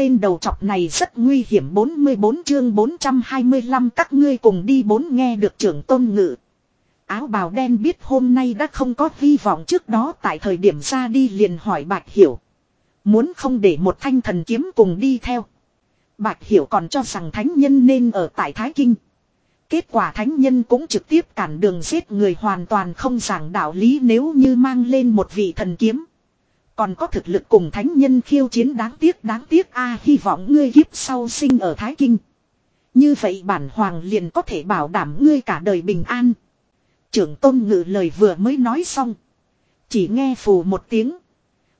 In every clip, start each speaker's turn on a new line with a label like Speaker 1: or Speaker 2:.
Speaker 1: tên đầu chọc này rất nguy hiểm 44 chương 425 các ngươi cùng đi bốn nghe được trưởng tôn ngự. Áo bào đen biết hôm nay đã không có hy vọng trước đó, tại thời điểm ra đi liền hỏi Bạch Hiểu. Muốn không để một thanh thần kiếm cùng đi theo. Bạch Hiểu còn cho rằng thánh nhân nên ở tại Thái Kinh. Kết quả thánh nhân cũng trực tiếp cản đường giết người hoàn toàn không giảng đạo lý nếu như mang lên một vị thần kiếm. Còn có thực lực cùng thánh nhân khiêu chiến đáng tiếc đáng tiếc a, hy vọng ngươi kiếp sau sinh ở Thái Kinh. Như vậy bản hoàng liền có thể bảo đảm ngươi cả đời bình an. Trưởng tôn ngự lời vừa mới nói xong. Chỉ nghe phù một tiếng.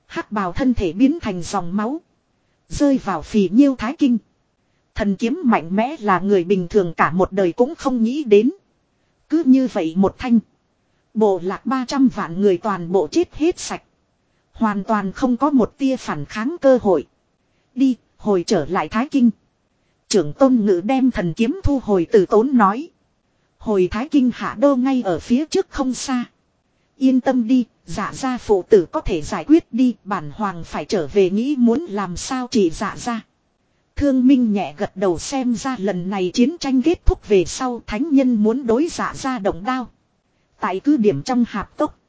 Speaker 1: hắc bào thân thể biến thành dòng máu. Rơi vào phì nhiêu Thái Kinh. Thần kiếm mạnh mẽ là người bình thường cả một đời cũng không nghĩ đến. Cứ như vậy một thanh. Bộ lạc 300 vạn người toàn bộ chết hết sạch. Hoàn toàn không có một tia phản kháng cơ hội. Đi, hồi trở lại Thái Kinh. Trưởng tôn ngữ đem thần kiếm thu hồi từ tốn nói. Hồi Thái Kinh hạ đô ngay ở phía trước không xa. Yên tâm đi, dạ gia phụ tử có thể giải quyết đi, bản hoàng phải trở về nghĩ muốn làm sao chỉ dạ gia. Thương Minh nhẹ gật đầu xem ra lần này chiến tranh kết thúc về sau thánh nhân muốn đối dạ gia động đao. Tại cứ điểm trong hạp tốc.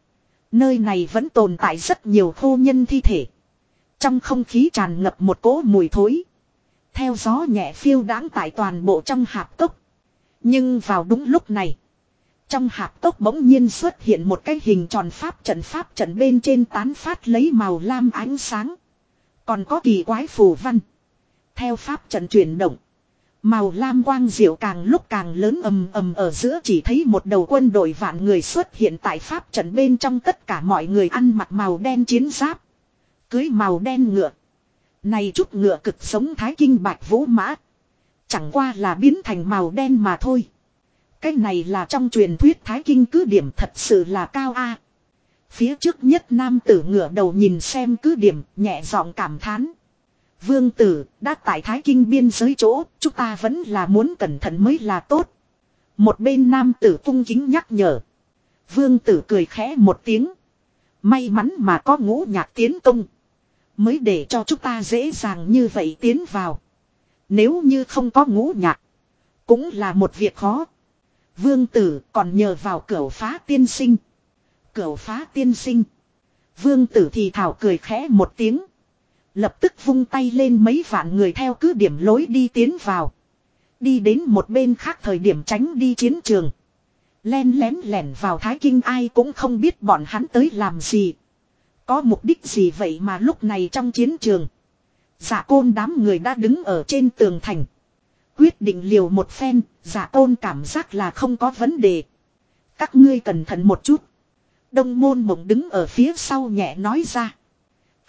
Speaker 1: Nơi này vẫn tồn tại rất nhiều khô nhân thi thể. Trong không khí tràn ngập một cỗ mùi thối. Theo gió nhẹ phiêu đáng tại toàn bộ trong hạp tốc. Nhưng vào đúng lúc này. Trong hạp tốc bỗng nhiên xuất hiện một cái hình tròn pháp trận pháp trận bên trên tán phát lấy màu lam ánh sáng. Còn có kỳ quái phù văn. Theo pháp trận chuyển động. Màu lam quang diệu càng lúc càng lớn ầm ầm ở giữa chỉ thấy một đầu quân đội vạn người xuất hiện tại pháp trận bên trong tất cả mọi người ăn mặc màu đen chiến giáp. Cưới màu đen ngựa. Này chút ngựa cực sống thái kinh bạch vũ mã. Chẳng qua là biến thành màu đen mà thôi. Cái này là trong truyền thuyết thái kinh cứ điểm thật sự là cao a. Phía trước nhất nam tử ngựa đầu nhìn xem cứ điểm, nhẹ giọng cảm thán. Vương tử, đã tại Thái Kinh biên giới chỗ, chúng ta vẫn là muốn cẩn thận mới là tốt. Một bên nam tử cung kính nhắc nhở. Vương tử cười khẽ một tiếng. May mắn mà có ngũ nhạc tiến công. Mới để cho chúng ta dễ dàng như vậy tiến vào. Nếu như không có ngũ nhạc. Cũng là một việc khó. Vương tử còn nhờ vào cửa phá tiên sinh. Cửa phá tiên sinh. Vương tử thì thảo cười khẽ một tiếng. Lập tức vung tay lên mấy vạn người theo cứ điểm lối đi tiến vào. Đi đến một bên khác thời điểm tránh đi chiến trường. Len lén lẻn vào Thái Kinh ai cũng không biết bọn hắn tới làm gì. Có mục đích gì vậy mà lúc này trong chiến trường. Giả côn đám người đã đứng ở trên tường thành. Quyết định liều một phen, giả côn cảm giác là không có vấn đề. Các ngươi cẩn thận một chút. Đông môn mộng đứng ở phía sau nhẹ nói ra.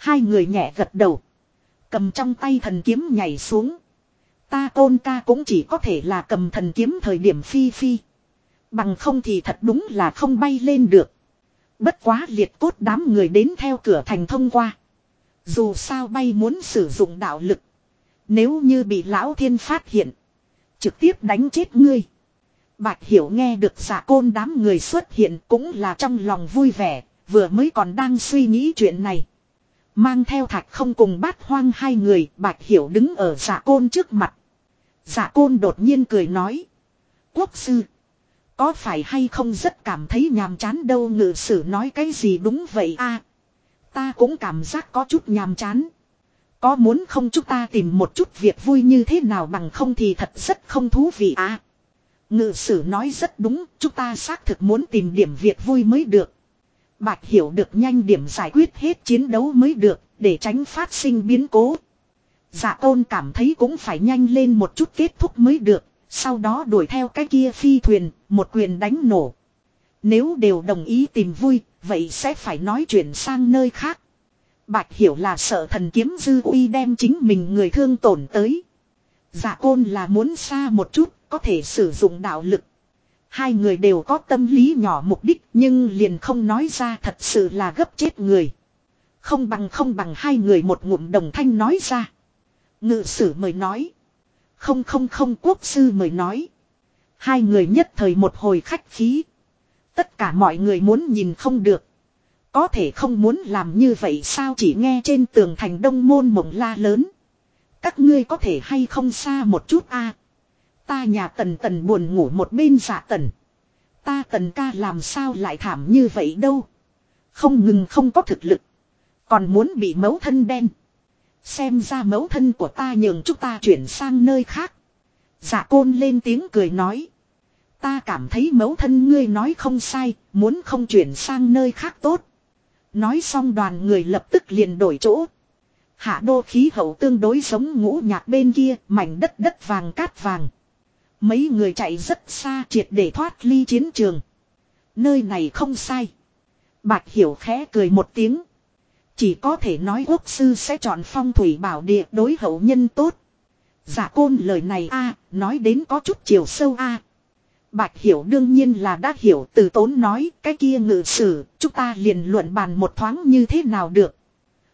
Speaker 1: Hai người nhẹ gật đầu. Cầm trong tay thần kiếm nhảy xuống. Ta côn ca cũng chỉ có thể là cầm thần kiếm thời điểm phi phi. Bằng không thì thật đúng là không bay lên được. Bất quá liệt cốt đám người đến theo cửa thành thông qua. Dù sao bay muốn sử dụng đạo lực. Nếu như bị lão thiên phát hiện. Trực tiếp đánh chết ngươi. Bạch hiểu nghe được giả côn đám người xuất hiện cũng là trong lòng vui vẻ. Vừa mới còn đang suy nghĩ chuyện này. Mang theo thạch không cùng bát hoang hai người, bạch hiểu đứng ở giả côn trước mặt. Giả côn đột nhiên cười nói. Quốc sư. Có phải hay không rất cảm thấy nhàm chán đâu ngự sử nói cái gì đúng vậy a Ta cũng cảm giác có chút nhàm chán. Có muốn không chúng ta tìm một chút việc vui như thế nào bằng không thì thật rất không thú vị à. Ngự sử nói rất đúng, chúng ta xác thực muốn tìm điểm việc vui mới được. Bạch hiểu được nhanh điểm giải quyết hết chiến đấu mới được, để tránh phát sinh biến cố. Dạ tôn cảm thấy cũng phải nhanh lên một chút kết thúc mới được, sau đó đuổi theo cái kia phi thuyền, một quyền đánh nổ. Nếu đều đồng ý tìm vui, vậy sẽ phải nói chuyện sang nơi khác. Bạch hiểu là sợ thần kiếm dư uy đem chính mình người thương tổn tới. Dạ côn là muốn xa một chút, có thể sử dụng đạo lực. Hai người đều có tâm lý nhỏ mục đích nhưng liền không nói ra thật sự là gấp chết người. Không bằng không bằng hai người một ngụm đồng thanh nói ra. Ngự sử mời nói. Không không không quốc sư mời nói. Hai người nhất thời một hồi khách khí. Tất cả mọi người muốn nhìn không được. Có thể không muốn làm như vậy sao chỉ nghe trên tường thành đông môn mộng la lớn. Các ngươi có thể hay không xa một chút a Ta nhà tần tần buồn ngủ một bên giả tần. Ta tần ca làm sao lại thảm như vậy đâu. Không ngừng không có thực lực. Còn muốn bị mấu thân đen. Xem ra mấu thân của ta nhường chúng ta chuyển sang nơi khác. giả côn lên tiếng cười nói. Ta cảm thấy mấu thân ngươi nói không sai, muốn không chuyển sang nơi khác tốt. Nói xong đoàn người lập tức liền đổi chỗ. Hạ đô khí hậu tương đối giống ngũ nhạc bên kia, mảnh đất đất vàng cát vàng. Mấy người chạy rất xa triệt để thoát ly chiến trường. Nơi này không sai. Bạch Hiểu khẽ cười một tiếng. Chỉ có thể nói quốc sư sẽ chọn phong thủy bảo địa đối hậu nhân tốt. Giả côn lời này a nói đến có chút chiều sâu a Bạch Hiểu đương nhiên là đã hiểu từ tốn nói cái kia ngự sử, chúng ta liền luận bàn một thoáng như thế nào được.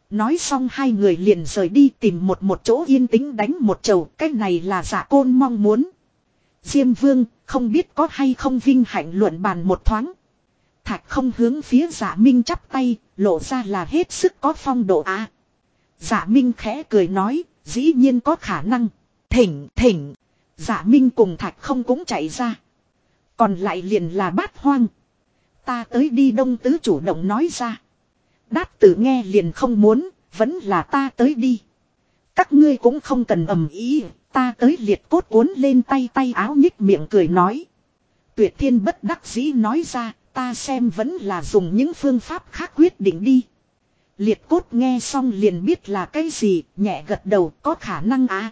Speaker 1: Nói xong hai người liền rời đi tìm một một chỗ yên tĩnh đánh một chầu, cái này là giả côn mong muốn. Diêm vương, không biết có hay không vinh hạnh luận bàn một thoáng. Thạch không hướng phía giả minh chắp tay, lộ ra là hết sức có phong độ a. giả minh khẽ cười nói, dĩ nhiên có khả năng. Thỉnh, thỉnh. Giả minh cùng thạch không cũng chạy ra. Còn lại liền là bát hoang. Ta tới đi đông tứ chủ động nói ra. Đát tử nghe liền không muốn, vẫn là ta tới đi. Các ngươi cũng không cần ầm ý, ta tới liệt cốt cuốn lên tay tay áo nhích miệng cười nói. Tuyệt thiên bất đắc dĩ nói ra, ta xem vẫn là dùng những phương pháp khác quyết định đi. Liệt cốt nghe xong liền biết là cái gì, nhẹ gật đầu có khả năng á.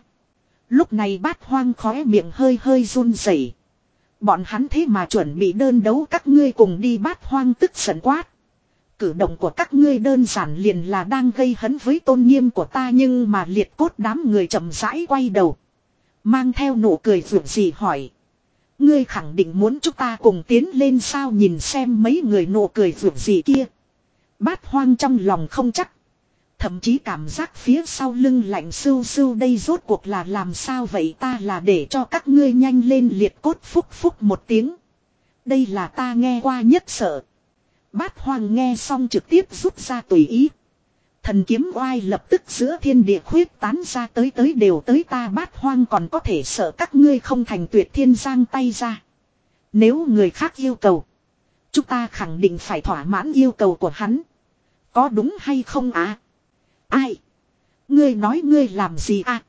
Speaker 1: Lúc này bát hoang khóe miệng hơi hơi run rẩy. Bọn hắn thế mà chuẩn bị đơn đấu các ngươi cùng đi bát hoang tức giận quát. Cử động của các ngươi đơn giản liền là đang gây hấn với tôn nghiêm của ta nhưng mà liệt cốt đám người chậm rãi quay đầu. Mang theo nụ cười vượt gì hỏi. Ngươi khẳng định muốn chúng ta cùng tiến lên sao nhìn xem mấy người nụ cười vượt gì kia. Bát hoang trong lòng không chắc. Thậm chí cảm giác phía sau lưng lạnh sưu sưu đây rốt cuộc là làm sao vậy ta là để cho các ngươi nhanh lên liệt cốt phúc phúc một tiếng. Đây là ta nghe qua nhất sợ. Bát hoang nghe xong trực tiếp rút ra tùy ý. Thần kiếm oai lập tức giữa thiên địa khuyết tán ra tới tới đều tới ta bát hoang còn có thể sợ các ngươi không thành tuyệt thiên giang tay ra. Nếu người khác yêu cầu. Chúng ta khẳng định phải thỏa mãn yêu cầu của hắn. Có đúng hay không à? Ai? Ngươi nói ngươi làm gì à?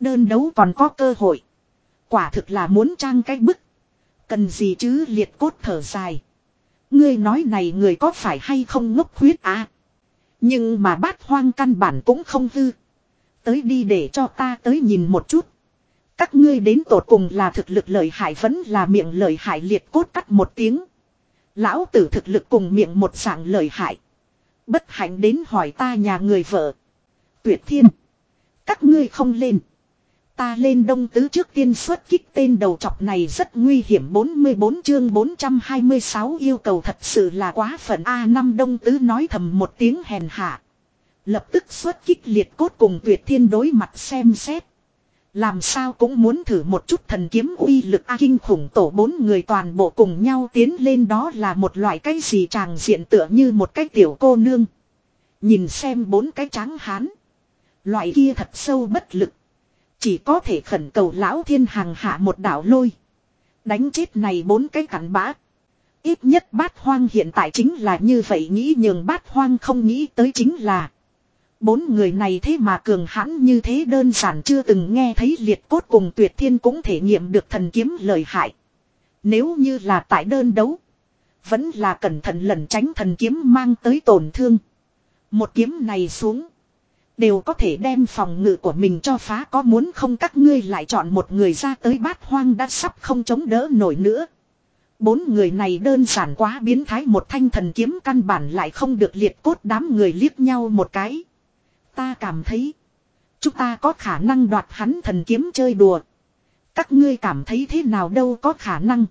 Speaker 1: Đơn đấu còn có cơ hội. Quả thực là muốn trang cái bức. Cần gì chứ liệt cốt thở dài. Ngươi nói này người có phải hay không ngốc khuyết à? Nhưng mà bát hoang căn bản cũng không hư. Tới đi để cho ta tới nhìn một chút. Các ngươi đến tột cùng là thực lực lợi hại vẫn là miệng lợi hại liệt cốt cắt một tiếng. Lão tử thực lực cùng miệng một sảng lợi hại. Bất hạnh đến hỏi ta nhà người vợ. Tuyệt thiên. Các ngươi không lên. Ta lên đông tứ trước tiên xuất kích tên đầu chọc này rất nguy hiểm 44 chương 426 yêu cầu thật sự là quá phận A năm đông tứ nói thầm một tiếng hèn hạ. Lập tức xuất kích liệt cốt cùng tuyệt thiên đối mặt xem xét. Làm sao cũng muốn thử một chút thần kiếm uy lực A kinh khủng tổ bốn người toàn bộ cùng nhau tiến lên đó là một loại cái gì tràng diện tựa như một cái tiểu cô nương. Nhìn xem bốn cái trắng hán. Loại kia thật sâu bất lực. Chỉ có thể khẩn cầu lão thiên hàng hạ một đảo lôi. Đánh chết này bốn cái cắn bã. Ít nhất bát hoang hiện tại chính là như vậy nghĩ nhường bát hoang không nghĩ tới chính là. Bốn người này thế mà cường hãn như thế đơn giản chưa từng nghe thấy liệt cốt cùng tuyệt thiên cũng thể nghiệm được thần kiếm lời hại. Nếu như là tại đơn đấu. Vẫn là cẩn thận lẩn tránh thần kiếm mang tới tổn thương. Một kiếm này xuống. Đều có thể đem phòng ngự của mình cho phá có muốn không các ngươi lại chọn một người ra tới bát hoang đã sắp không chống đỡ nổi nữa. Bốn người này đơn giản quá biến thái một thanh thần kiếm căn bản lại không được liệt cốt đám người liếc nhau một cái. Ta cảm thấy. Chúng ta có khả năng đoạt hắn thần kiếm chơi đùa. Các ngươi cảm thấy thế nào đâu có khả năng.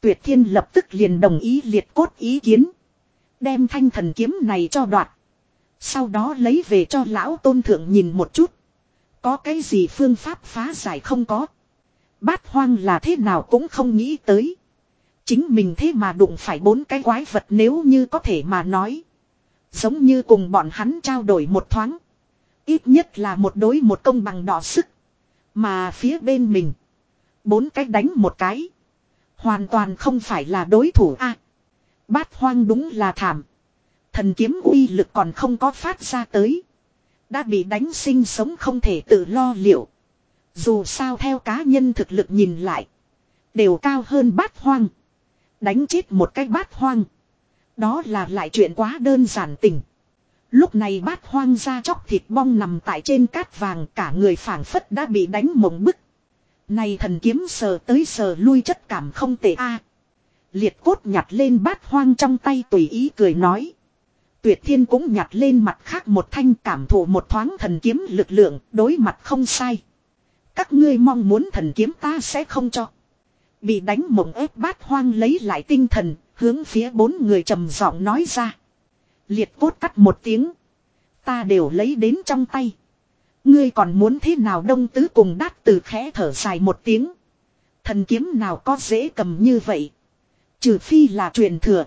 Speaker 1: Tuyệt thiên lập tức liền đồng ý liệt cốt ý kiến. Đem thanh thần kiếm này cho đoạt. Sau đó lấy về cho lão tôn thượng nhìn một chút. Có cái gì phương pháp phá giải không có. Bát hoang là thế nào cũng không nghĩ tới. Chính mình thế mà đụng phải bốn cái quái vật nếu như có thể mà nói. Giống như cùng bọn hắn trao đổi một thoáng. Ít nhất là một đối một công bằng đỏ sức. Mà phía bên mình. Bốn cái đánh một cái. Hoàn toàn không phải là đối thủ a Bát hoang đúng là thảm. Thần kiếm uy lực còn không có phát ra tới. Đã bị đánh sinh sống không thể tự lo liệu. Dù sao theo cá nhân thực lực nhìn lại. Đều cao hơn bát hoang. Đánh chết một cái bát hoang. Đó là lại chuyện quá đơn giản tình. Lúc này bát hoang ra chóc thịt bong nằm tại trên cát vàng, cả người phảng phất đã bị đánh mộng bức. Này thần kiếm sờ tới sờ lui chất cảm không tệ a. Liệt cốt nhặt lên bát hoang trong tay tùy ý cười nói. Tuyệt thiên cũng nhặt lên mặt khác một thanh cảm thụ một thoáng thần kiếm lực lượng đối mặt không sai. Các ngươi mong muốn thần kiếm ta sẽ không cho. Bị đánh mộng ép bát hoang lấy lại tinh thần, hướng phía bốn người trầm giọng nói ra. Liệt cốt cắt một tiếng. Ta đều lấy đến trong tay. Ngươi còn muốn thế nào đông tứ cùng đát từ khẽ thở dài một tiếng. Thần kiếm nào có dễ cầm như vậy. Trừ phi là truyền thừa.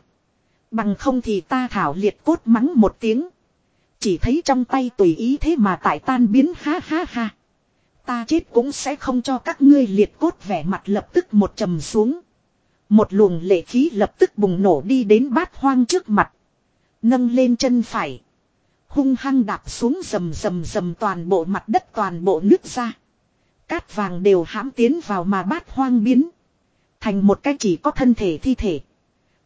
Speaker 1: Bằng không thì ta thảo liệt cốt mắng một tiếng. Chỉ thấy trong tay tùy ý thế mà tại tan biến, ha ha ha. Ta chết cũng sẽ không cho các ngươi liệt cốt, vẻ mặt lập tức một trầm xuống. Một luồng lệ khí lập tức bùng nổ đi đến bát hoang trước mặt. Nâng lên chân phải. Hung hăng đạp xuống rầm rầm rầm toàn bộ mặt đất, toàn bộ nước ra. Cát vàng đều hãm tiến vào mà bát hoang biến. Thành một cái chỉ có thân thể thi thể.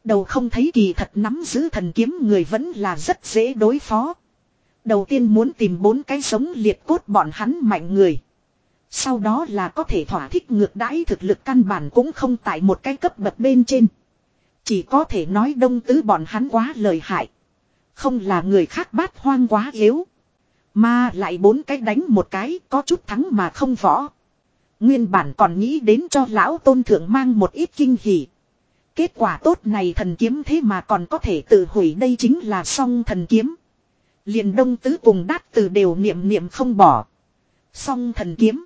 Speaker 1: Đầu không thấy kỳ thật nắm giữ thần kiếm người vẫn là rất dễ đối phó. Đầu tiên muốn tìm bốn cái sống liệt cốt bọn hắn mạnh người. Sau đó là có thể thỏa thích ngược đãi thực lực căn bản cũng không tại một cái cấp bậc bên trên. Chỉ có thể nói đông tứ bọn hắn quá lời hại. Không là người khác bát hoang quá yếu. Mà lại bốn cái đánh một cái có chút thắng mà không võ. Nguyên bản còn nghĩ đến cho lão tôn thượng mang một ít kinh hỉ. Kết quả tốt này thần kiếm thế mà còn có thể tự hủy đây chính là song thần kiếm. liền đông tứ cùng đát từ đều niệm niệm không bỏ. Song thần kiếm.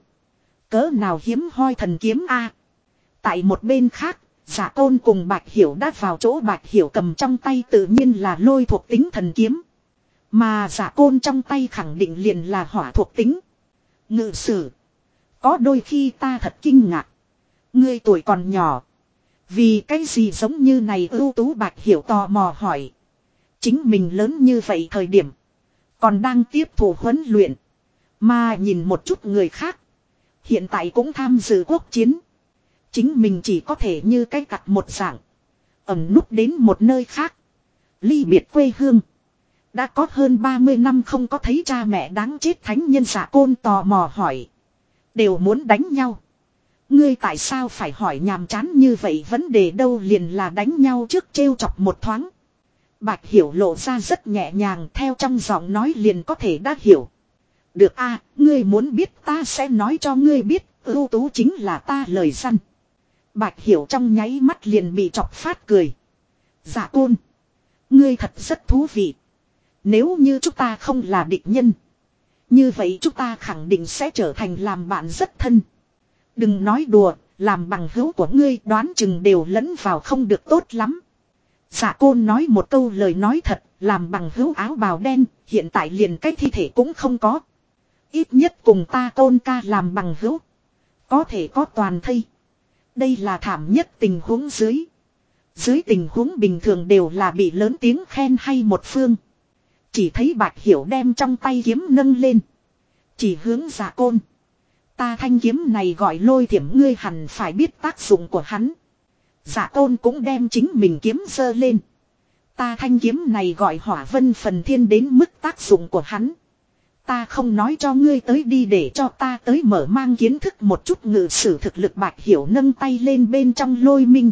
Speaker 1: Cỡ nào hiếm hoi thần kiếm a Tại một bên khác, giả tôn cùng bạch hiểu đã vào chỗ bạch hiểu cầm trong tay tự nhiên là lôi thuộc tính thần kiếm. Mà giả côn trong tay khẳng định liền là hỏa thuộc tính. Ngự sử. Có đôi khi ta thật kinh ngạc. Ngươi tuổi còn nhỏ. Vì cái gì giống như này ưu tú bạch hiểu tò mò hỏi. Chính mình lớn như vậy thời điểm. Còn đang tiếp thủ huấn luyện. Mà nhìn một chút người khác. Hiện tại cũng tham dự quốc chiến. Chính mình chỉ có thể như cái cặt một dạng. Ẩm nút đến một nơi khác. Ly biệt quê hương. Đã có hơn 30 năm không có thấy cha mẹ đáng chết thánh nhân giả côn tò mò hỏi. Đều muốn đánh nhau. Ngươi tại sao phải hỏi nhàm chán như vậy vấn đề đâu liền là đánh nhau trước trêu chọc một thoáng. Bạch hiểu lộ ra rất nhẹ nhàng theo trong giọng nói liền có thể đã hiểu. Được a ngươi muốn biết ta sẽ nói cho ngươi biết, ưu tú chính là ta lời săn. Bạch hiểu trong nháy mắt liền bị chọc phát cười. Dạ côn. Ngươi thật rất thú vị. Nếu như chúng ta không là địch nhân. Như vậy chúng ta khẳng định sẽ trở thành làm bạn rất thân. Đừng nói đùa, làm bằng hữu của ngươi đoán chừng đều lẫn vào không được tốt lắm. Dạ côn nói một câu lời nói thật, làm bằng hữu áo bào đen, hiện tại liền cái thi thể cũng không có. Ít nhất cùng ta tôn ca làm bằng hữu. Có thể có toàn thây. Đây là thảm nhất tình huống dưới. Dưới tình huống bình thường đều là bị lớn tiếng khen hay một phương. Chỉ thấy bạch hiểu đem trong tay kiếm nâng lên. Chỉ hướng giả côn. Ta thanh kiếm này gọi lôi thiểm, ngươi hẳn phải biết tác dụng của hắn. Giả tôn cũng đem chính mình kiếm sơ lên. Ta thanh kiếm này gọi hỏa vân phần thiên đến mức tác dụng của hắn. Ta không nói cho ngươi tới đi để cho ta tới mở mang kiến thức một chút ngự sử thực lực bạch hiểu nâng tay lên bên trong lôi minh.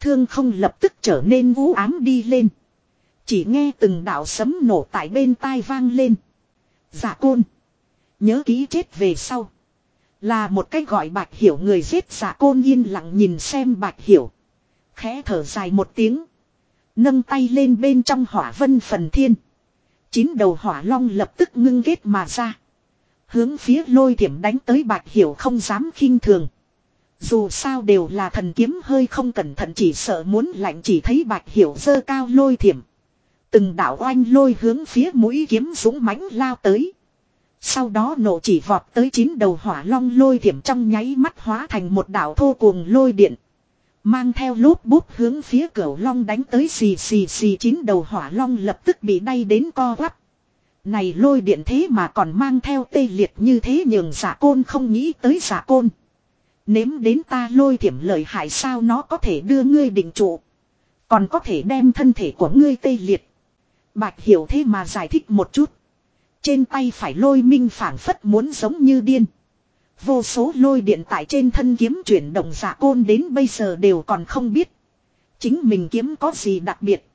Speaker 1: Thương không lập tức trở nên vũ ám đi lên. Chỉ nghe từng đạo sấm nổ tại bên tai vang lên. Giả côn. Nhớ ký chết về sau. Là một cách gọi bạch hiểu người giết dạ giả côn yên lặng nhìn xem bạch hiểu. Khẽ thở dài một tiếng. Nâng tay lên bên trong hỏa vân phần thiên. Chín đầu hỏa long lập tức ngưng ghét mà ra. Hướng phía lôi thiểm đánh tới bạch hiểu không dám khinh thường. Dù sao đều là thần kiếm hơi không cẩn thận chỉ sợ muốn lạnh chỉ thấy bạch hiểu dơ cao lôi thiểm. Từng đạo oanh lôi hướng phía mũi kiếm dũng mãnh lao tới. Sau đó nổ chỉ vọt tới chín đầu hỏa long lôi thiểm trong nháy mắt hóa thành một đảo thô cuồng lôi điện. Mang theo lốp bút hướng phía cửa long đánh tới xì xì xì chín đầu hỏa long lập tức bị đay đến co quắp. Này lôi điện thế mà còn mang theo tê liệt như thế nhường giả côn không nghĩ tới giả côn. Nếm đến ta lôi thiểm lợi hại sao nó có thể đưa ngươi định trụ. Còn có thể đem thân thể của ngươi tê liệt. Bạch hiểu thế mà giải thích một chút. Trên tay phải lôi minh phảng phất muốn giống như điên. Vô số lôi điện tại trên thân kiếm chuyển động giả côn đến bây giờ đều còn không biết. Chính mình kiếm có gì đặc biệt.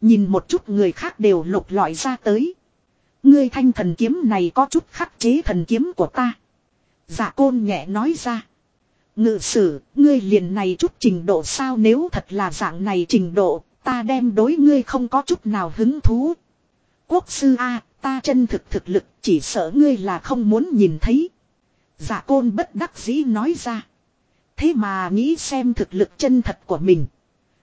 Speaker 1: Nhìn một chút người khác đều lục lọi ra tới. Ngươi thanh thần kiếm này có chút khắc chế thần kiếm của ta. Giả côn nhẹ nói ra. Ngự sử, ngươi liền này chút trình độ sao nếu thật là dạng này trình độ, ta đem đối ngươi không có chút nào hứng thú. Quốc sư A, ta chân thực thực lực, chỉ sợ ngươi là không muốn nhìn thấy. Giả côn bất đắc dĩ nói ra. Thế mà nghĩ xem thực lực chân thật của mình.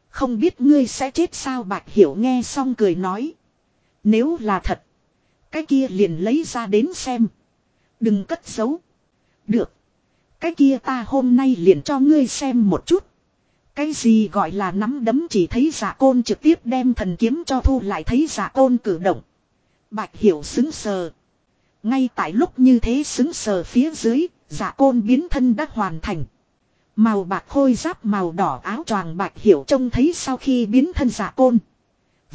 Speaker 1: Không biết ngươi sẽ chết sao bạch hiểu nghe xong cười nói. Nếu là thật. Cái kia liền lấy ra đến xem. Đừng cất giấu. Được. Cái kia ta hôm nay liền cho ngươi xem một chút. Cái gì gọi là nắm đấm chỉ thấy giả côn trực tiếp đem thần kiếm cho thu lại thấy giả côn cử động. Bạch hiểu xứng sờ. Ngay tại lúc như thế xứng sờ phía dưới, giả côn biến thân đã hoàn thành. Màu bạc khôi giáp màu đỏ áo choàng bạch hiểu trông thấy sau khi biến thân giả côn.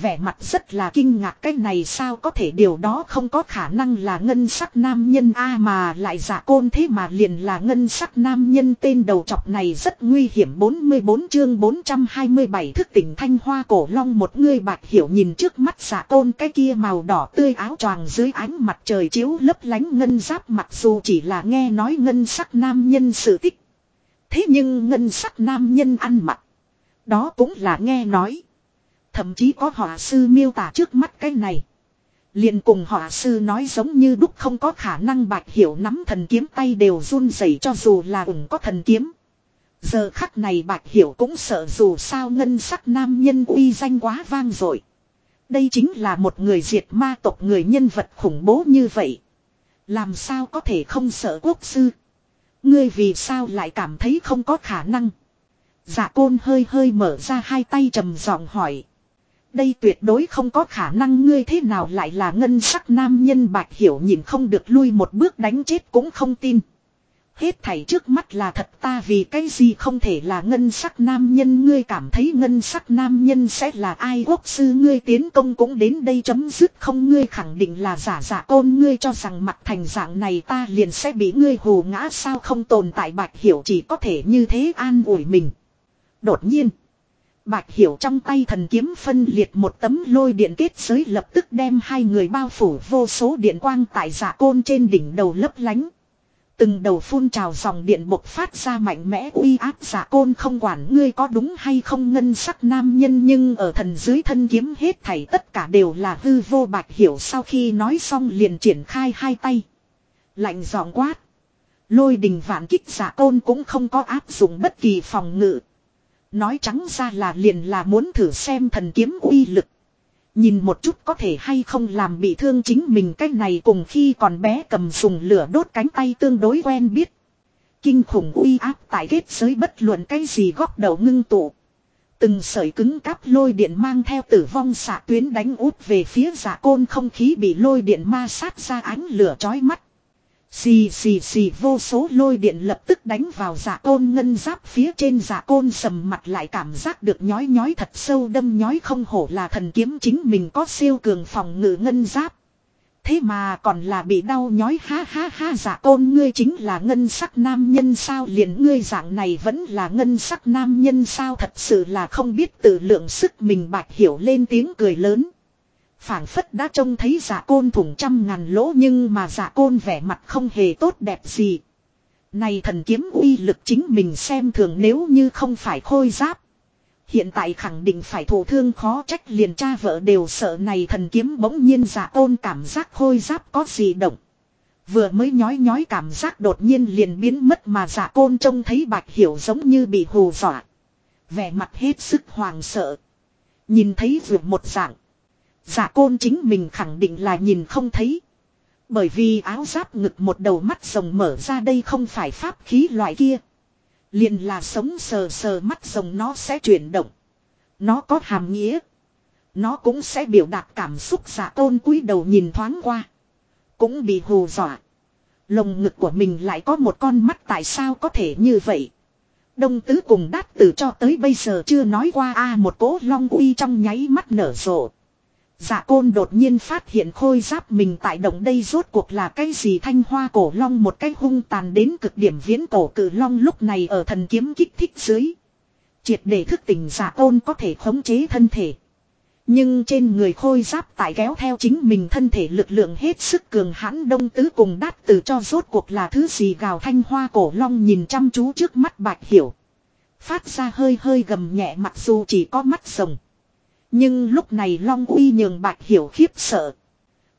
Speaker 1: Vẻ mặt rất là kinh ngạc, cái này sao có thể, điều đó không có khả năng là ngân sắc nam nhân a mà lại giả côn thế mà liền là ngân sắc nam nhân tên đầu chọc này rất nguy hiểm 44 chương 427 thức tỉnh thanh hoa cổ long một người bạc hiểu nhìn trước mắt giả côn, cái kia màu đỏ tươi áo choàng dưới ánh mặt trời chiếu lấp lánh ngân giáp, mặc dù chỉ là nghe nói ngân sắc nam nhân sự tích. Thế nhưng ngân sắc nam nhân ăn mặc. Đó cũng là nghe nói. Thậm chí có họa sư miêu tả trước mắt cái này. liền cùng họa sư nói giống như đúc không có khả năng bạch hiểu nắm thần kiếm tay đều run rẩy cho dù là ủng có thần kiếm. Giờ khắc này bạch hiểu cũng sợ dù sao ngân sắc nam nhân uy danh quá vang dội Đây chính là một người diệt ma tộc người nhân vật khủng bố như vậy. Làm sao có thể không sợ quốc sư. Ngươi vì sao lại cảm thấy không có khả năng. Dạ côn hơi hơi mở ra hai tay trầm giọng hỏi. Đây tuyệt đối không có khả năng ngươi thế nào lại là ngân sắc nam nhân bạch hiểu nhìn không được lui một bước đánh chết cũng không tin. Hết thảy trước mắt là thật ta vì cái gì không thể là ngân sắc nam nhân, ngươi cảm thấy ngân sắc nam nhân sẽ là ai quốc sư, ngươi tiến công cũng đến đây chấm dứt không ngươi khẳng định là giả giả côn ngươi cho rằng mặt thành dạng này ta liền sẽ bị ngươi hồ ngã sao không tồn tại bạch hiểu chỉ có thể như thế an ủi mình. Đột nhiên. Bạch hiểu trong tay thần kiếm phân liệt một tấm lôi điện kết giới lập tức đem hai người bao phủ vô số điện quang tại giả côn trên đỉnh đầu lấp lánh. Từng đầu phun trào dòng điện bộc phát ra mạnh mẽ uy áp giả côn không quản ngươi có đúng hay không ngân sắc nam nhân nhưng ở thần dưới thân kiếm hết thảy tất cả đều là hư vô bạch hiểu sau khi nói xong liền triển khai hai tay. Lạnh giọng quát. Lôi đình vạn kích giả côn cũng không có áp dụng bất kỳ phòng ngự. Nói trắng ra là liền là muốn thử xem thần kiếm uy lực. Nhìn một chút có thể hay không làm bị thương chính mình cách này cùng khi còn bé cầm sùng lửa đốt cánh tay tương đối quen biết. Kinh khủng uy áp tại kết giới bất luận cái gì góc đầu ngưng tụ. Từng sợi cứng cáp lôi điện mang theo tử vong xạ tuyến đánh út về phía giả côn không khí bị lôi điện ma sát ra ánh lửa chói mắt. Xì xì xì vô số lôi điện lập tức đánh vào giả côn ngân giáp phía trên giả côn sầm mặt lại cảm giác được nhói nhói thật sâu đâm nhói không hổ là thần kiếm chính mình có siêu cường phòng ngự ngân giáp. Thế mà còn là bị đau nhói ha ha ha giả côn ngươi chính là ngân sắc nam nhân sao liền ngươi dạng này vẫn là ngân sắc nam nhân sao thật sự là không biết tự lượng sức mình bạch hiểu lên tiếng cười lớn phảng phất đã trông thấy giả côn thủng trăm ngàn lỗ nhưng mà giả côn vẻ mặt không hề tốt đẹp gì. Này thần kiếm uy lực chính mình xem thường nếu như không phải khôi giáp. Hiện tại khẳng định phải thổ thương khó trách liền cha vợ đều sợ này thần kiếm bỗng nhiên giả côn cảm giác khôi giáp có gì động. Vừa mới nhói nhói cảm giác đột nhiên liền biến mất mà giả côn trông thấy bạch hiểu giống như bị hù dọa. Vẻ mặt hết sức hoàng sợ. Nhìn thấy vượt một dạng. Giả côn chính mình khẳng định là nhìn không thấy. Bởi vì áo giáp ngực một đầu mắt rồng mở ra đây không phải pháp khí loại kia. liền là sống sờ sờ mắt rồng nó sẽ chuyển động. Nó có hàm nghĩa. Nó cũng sẽ biểu đạt cảm xúc giả tôn cúi đầu nhìn thoáng qua. Cũng bị hù dọa. Lồng ngực của mình lại có một con mắt tại sao có thể như vậy. Đông tứ cùng đát tử cho tới bây giờ chưa nói qua a à, một cỗ long uy trong nháy mắt nở rộ. Dạ côn đột nhiên phát hiện khôi giáp mình tại động đây rốt cuộc là cái gì thanh hoa cổ long một cái hung tàn đến cực điểm viễn cổ cử long lúc này ở thần kiếm kích thích dưới. Triệt để thức tỉnh giả côn có thể khống chế thân thể. Nhưng trên người khôi giáp tại kéo theo chính mình thân thể lực lượng hết sức cường hãn đông tứ cùng đát từ cho rốt cuộc là thứ gì gào thanh hoa cổ long nhìn chăm chú trước mắt bạch hiểu. Phát ra hơi hơi gầm nhẹ mặc dù chỉ có mắt rồng. Nhưng lúc này long uy nhường bạch hiểu khiếp sợ.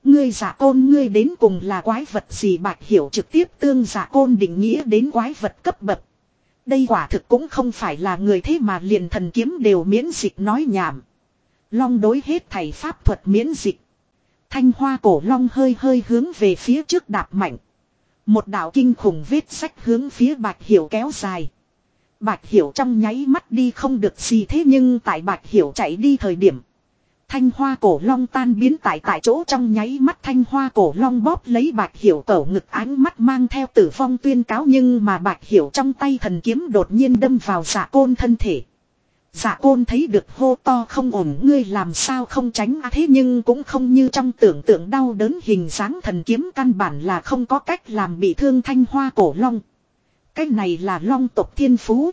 Speaker 1: Ngươi giả côn ngươi đến cùng là quái vật gì bạch hiểu trực tiếp tương giả côn định nghĩa đến quái vật cấp bậc. Đây quả thực cũng không phải là người thế mà liền thần kiếm đều miễn dịch nói nhảm. Long đối hết thầy pháp thuật miễn dịch. Thanh hoa cổ long hơi hơi hướng về phía trước đạp mạnh. Một đạo kinh khủng vết sách hướng phía bạch hiểu kéo dài. Bạch hiểu trong nháy mắt đi không được gì thế nhưng tại bạch hiểu chạy đi thời điểm. Thanh hoa cổ long tan biến tại tại chỗ trong nháy mắt thanh hoa cổ long bóp lấy bạch hiểu cẩu ngực ánh mắt mang theo tử vong tuyên cáo nhưng mà bạch hiểu trong tay thần kiếm đột nhiên đâm vào giả côn thân thể. Giả côn thấy được hô to không ổn, ngươi làm sao không tránh à thế nhưng cũng không như trong tưởng tượng đau đớn hình dáng thần kiếm căn bản là không có cách làm bị thương thanh hoa cổ long. Cái này là long tộc thiên phú.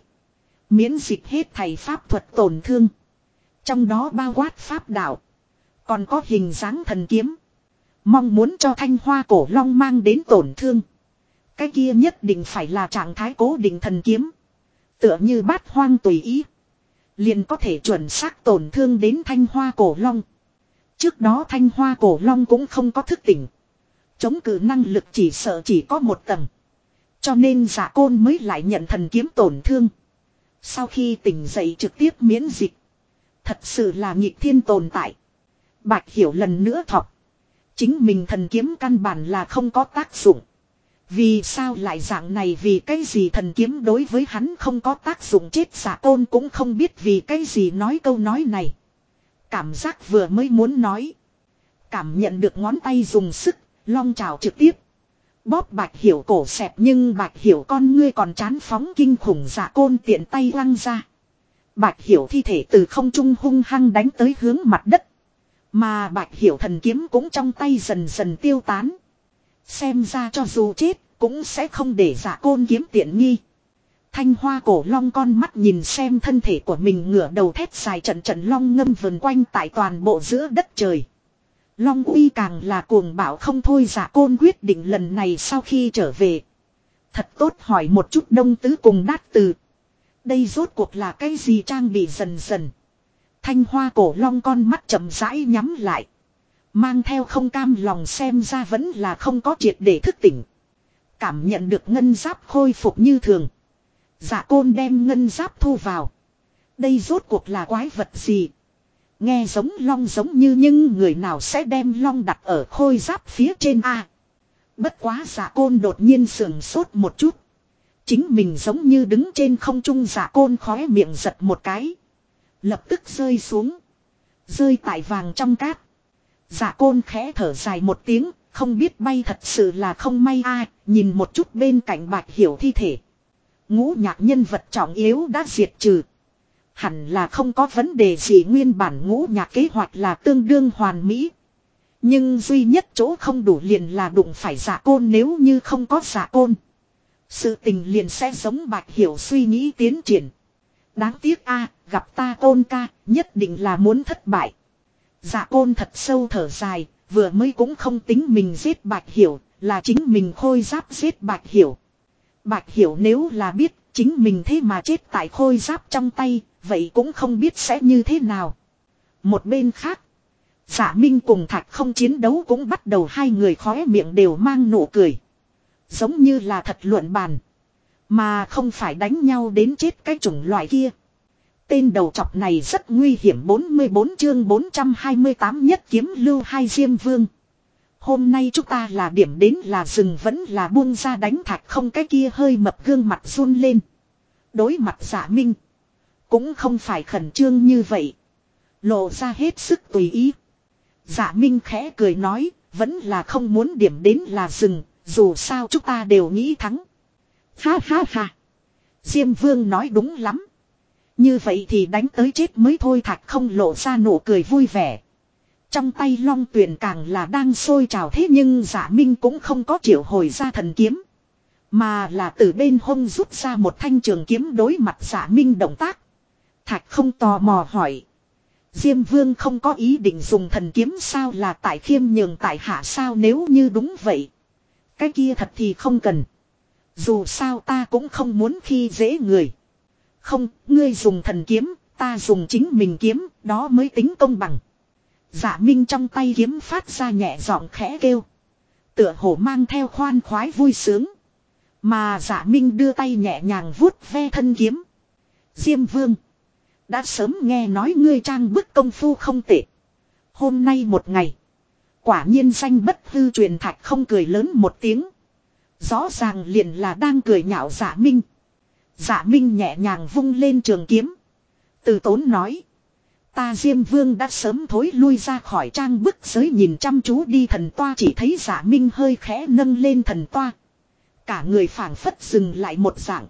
Speaker 1: Miễn dịch hết thầy pháp thuật tổn thương. Trong đó bao quát pháp đạo. Còn có hình dáng thần kiếm. Mong muốn cho thanh hoa cổ long mang đến tổn thương. Cái kia nhất định phải là trạng thái cố định thần kiếm. Tựa như bát hoang tùy ý. Liền có thể chuẩn xác tổn thương đến thanh hoa cổ long. Trước đó thanh hoa cổ long cũng không có thức tỉnh. Chống cự năng lực chỉ sợ chỉ có một tầng. Cho nên giả côn mới lại nhận thần kiếm tổn thương. Sau khi tỉnh dậy trực tiếp miễn dịch. Thật sự là nghịch thiên tồn tại. Bạch hiểu lần nữa thọc. Chính mình thần kiếm căn bản là không có tác dụng. Vì sao lại dạng này vì cái gì thần kiếm đối với hắn không có tác dụng chết giả tôn cũng không biết vì cái gì nói câu nói này. Cảm giác vừa mới muốn nói. Cảm nhận được ngón tay dùng sức, long trào trực tiếp. Bóp bạch hiểu cổ xẹp nhưng bạch hiểu con ngươi còn chán phóng kinh khủng giả côn tiện tay lăng ra. Bạch hiểu thi thể từ không trung hung hăng đánh tới hướng mặt đất. Mà bạch hiểu thần kiếm cũng trong tay dần dần tiêu tán. Xem ra cho dù chết, cũng sẽ không để giả côn kiếm tiện nghi. Thanh hoa cổ long con mắt nhìn xem thân thể của mình ngửa đầu thét dài trận trận long ngâm vần quanh tại toàn bộ giữa đất trời. Long uy càng là cuồng bạo không thôi giả côn quyết định lần này sau khi trở về. Thật tốt hỏi một chút đông tứ cùng đát từ. Đây rốt cuộc là cái gì trang bị dần dần. Thanh hoa cổ long con mắt chậm rãi nhắm lại. Mang theo không cam lòng xem ra vẫn là không có triệt để thức tỉnh. Cảm nhận được ngân giáp khôi phục như thường. Dạ côn đem ngân giáp thu vào. Đây rốt cuộc là quái vật gì? Nghe giống long giống như nhưng người nào sẽ đem long đặt ở khôi giáp phía trên A. Bất quá giả côn đột nhiên sườn sốt một chút. Chính mình giống như đứng trên không trung giả côn khóe miệng giật một cái. Lập tức rơi xuống. Rơi tại vàng trong cát. Giả côn khẽ thở dài một tiếng, không biết bay thật sự là không may a nhìn một chút bên cạnh bạch hiểu thi thể. Ngũ nhạc nhân vật trọng yếu đã diệt trừ. Hẳn là không có vấn đề gì nguyên bản ngũ nhạc kế hoạch là tương đương hoàn mỹ. Nhưng duy nhất chỗ không đủ liền là đụng phải giả côn nếu như không có giả côn. Sự tình liền sẽ giống bạch hiểu suy nghĩ tiến triển. Đáng tiếc a gặp ta côn ca, nhất định là muốn thất bại. Giả côn thật sâu thở dài, vừa mới cũng không tính mình giết bạch hiểu, là chính mình khôi giáp giết bạch hiểu. Bạch hiểu nếu là biết chính mình thế mà chết tại khôi giáp trong tay, vậy cũng không biết sẽ như thế nào. Một bên khác, giả minh cùng thạch không chiến đấu cũng bắt đầu hai người khóe miệng đều mang nụ cười. Giống như là thật luận bàn. Mà không phải đánh nhau đến chết cái chủng loại kia. Tên đầu chọc này rất nguy hiểm 44 chương 428 nhất kiếm lưu hai diêm vương. Hôm nay chúng ta là điểm đến là rừng vẫn là buông ra đánh thạch không cái kia hơi mập gương mặt run lên. Đối mặt giả minh. Cũng không phải khẩn trương như vậy. Lộ ra hết sức tùy ý. Giả minh khẽ cười nói, vẫn là không muốn điểm đến là rừng, dù sao chúng ta đều nghĩ thắng. Ha ha ha. Diêm vương nói đúng lắm. Như vậy thì đánh tới chết mới thôi thạch không lộ ra nụ cười vui vẻ. Trong tay long tuyển càng là đang sôi trào thế nhưng giả minh cũng không có triệu hồi ra thần kiếm. Mà là từ bên hông rút ra một thanh trường kiếm đối mặt giả minh động tác. Thạch không tò mò hỏi. Diêm vương không có ý định dùng thần kiếm sao là tại khiêm nhường tại hạ sao nếu như đúng vậy. Cái kia thật thì không cần. Dù sao ta cũng không muốn khi dễ người. Không, ngươi dùng thần kiếm, ta dùng chính mình kiếm, đó mới tính công bằng. Dạ Minh trong tay kiếm phát ra nhẹ giọng khẽ kêu. Tựa hồ mang theo khoan khoái vui sướng. Mà dạ Minh đưa tay nhẹ nhàng vuốt ve thân kiếm. Diêm Vương. Đã sớm nghe nói ngươi trang bức công phu không tệ. Hôm nay một ngày. Quả nhiên danh bất hư truyền thạch không cười lớn một tiếng. Rõ ràng liền là đang cười nhạo dạ Minh. Dạ Minh nhẹ nhàng vung lên trường kiếm. Từ tốn nói. Ta Diêm Vương đã sớm thối lui ra khỏi trang bức giới nhìn chăm chú đi thần toa chỉ thấy giả minh hơi khẽ nâng lên thần toa. Cả người phảng phất dừng lại một dạng.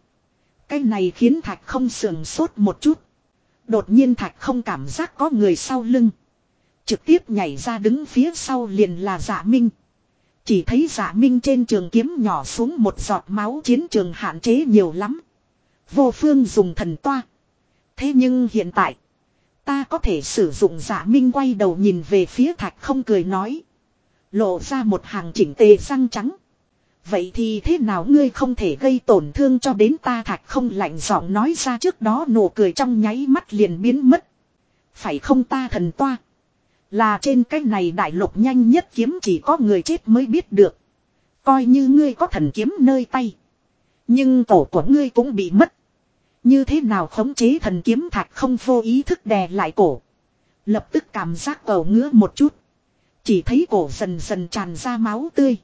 Speaker 1: Cái này khiến thạch không sườn sốt một chút. Đột nhiên thạch không cảm giác có người sau lưng. Trực tiếp nhảy ra đứng phía sau liền là giả minh. Chỉ thấy giả minh trên trường kiếm nhỏ xuống một giọt máu chiến trường hạn chế nhiều lắm. Vô phương dùng thần toa. Thế nhưng hiện tại. Ta có thể sử dụng giả minh quay đầu nhìn về phía thạch không cười nói. Lộ ra một hàng chỉnh tề răng trắng. Vậy thì thế nào ngươi không thể gây tổn thương cho đến ta thạch không lạnh giọng nói ra trước đó nụ cười trong nháy mắt liền biến mất. Phải không ta thần toa. Là trên cái này đại lục nhanh nhất kiếm chỉ có người chết mới biết được. Coi như ngươi có thần kiếm nơi tay. Nhưng tổ của ngươi cũng bị mất. Như thế nào khống chế thần kiếm thạch không vô ý thức đè lại cổ. Lập tức cảm giác cầu ngứa một chút. Chỉ thấy cổ dần dần tràn ra máu tươi.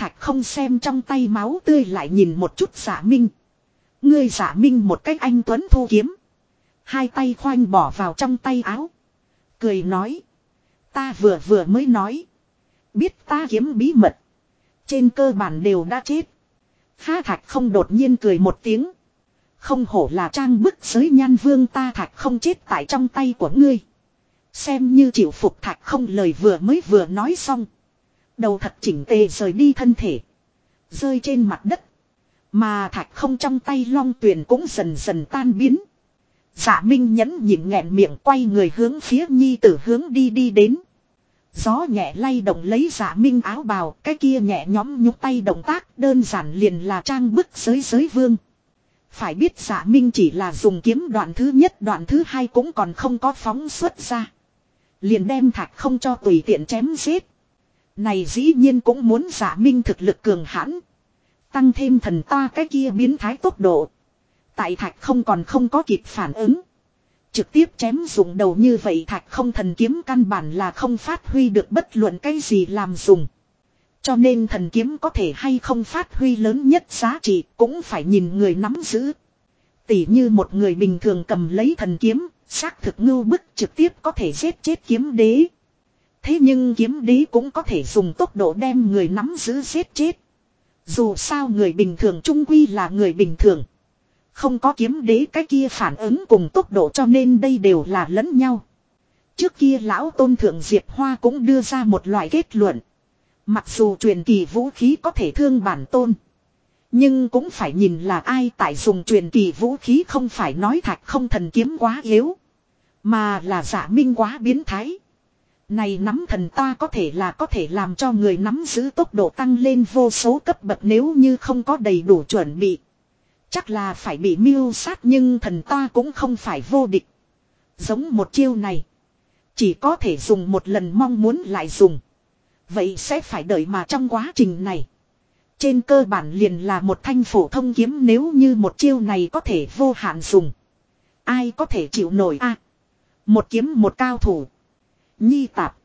Speaker 1: Thạch không xem trong tay máu tươi lại nhìn một chút giả minh. Ngươi giả minh một cách anh Tuấn thu kiếm. Hai tay khoanh bỏ vào trong tay áo. Cười nói. Ta vừa vừa mới nói. Biết ta kiếm bí mật. Trên cơ bản đều đã chết. Pha thạch không đột nhiên cười một tiếng. Không hổ là trang bức giới nhan vương ta thạch không chết tại trong tay của ngươi. Xem như chịu phục thạch không lời vừa mới vừa nói xong. Đầu thật chỉnh tề rời đi thân thể. Rơi trên mặt đất. Mà thạch không trong tay long tuyền cũng dần dần tan biến. Dạ Minh nhẫn nhịn nghẹn miệng quay người hướng phía nhi tử hướng đi đi đến. Gió nhẹ lay động lấy dạ Minh áo bào, cái kia nhẹ nhóm nhúc tay động tác đơn giản liền là trang bức giới giới vương. Phải biết giả minh chỉ là dùng kiếm đoạn thứ nhất đoạn thứ hai cũng còn không có phóng xuất ra. Liền đem thạch không cho tùy tiện chém giết. Này dĩ nhiên cũng muốn giả minh thực lực cường hãn. Tăng thêm thần ta cái kia biến thái tốc độ. Tại thạch không còn không có kịp phản ứng. Trực tiếp chém dùng đầu như vậy thạch không thần kiếm căn bản là không phát huy được bất luận cái gì làm dùng. Cho nên thần kiếm có thể hay không phát huy lớn nhất giá trị cũng phải nhìn người nắm giữ. Tỉ như một người bình thường cầm lấy thần kiếm, xác thực ngưu bức trực tiếp có thể giết chết kiếm đế. Thế nhưng kiếm đế cũng có thể dùng tốc độ đem người nắm giữ giết chết. Dù sao người bình thường trung quy là người bình thường. Không có kiếm đế cái kia phản ứng cùng tốc độ cho nên đây đều là lẫn nhau. Trước kia lão tôn thượng Diệp Hoa cũng đưa ra một loại kết luận. Mặc dù truyền kỳ vũ khí có thể thương bản tôn. Nhưng cũng phải nhìn là ai tại dùng truyền kỳ vũ khí không phải nói thạch không thần kiếm quá yếu. Mà là giả minh quá biến thái. Này nắm thần ta có thể là có thể làm cho người nắm giữ tốc độ tăng lên vô số cấp bậc nếu như không có đầy đủ chuẩn bị. Chắc là phải bị mưu sát nhưng thần ta cũng không phải vô địch. Giống một chiêu này. Chỉ có thể dùng một lần mong muốn lại dùng. Vậy sẽ phải đợi mà trong quá trình này. Trên cơ bản liền là một thanh phổ thông kiếm nếu như một chiêu này có thể vô hạn dùng. Ai có thể chịu nổi a Một kiếm một cao thủ. Nhi tạp.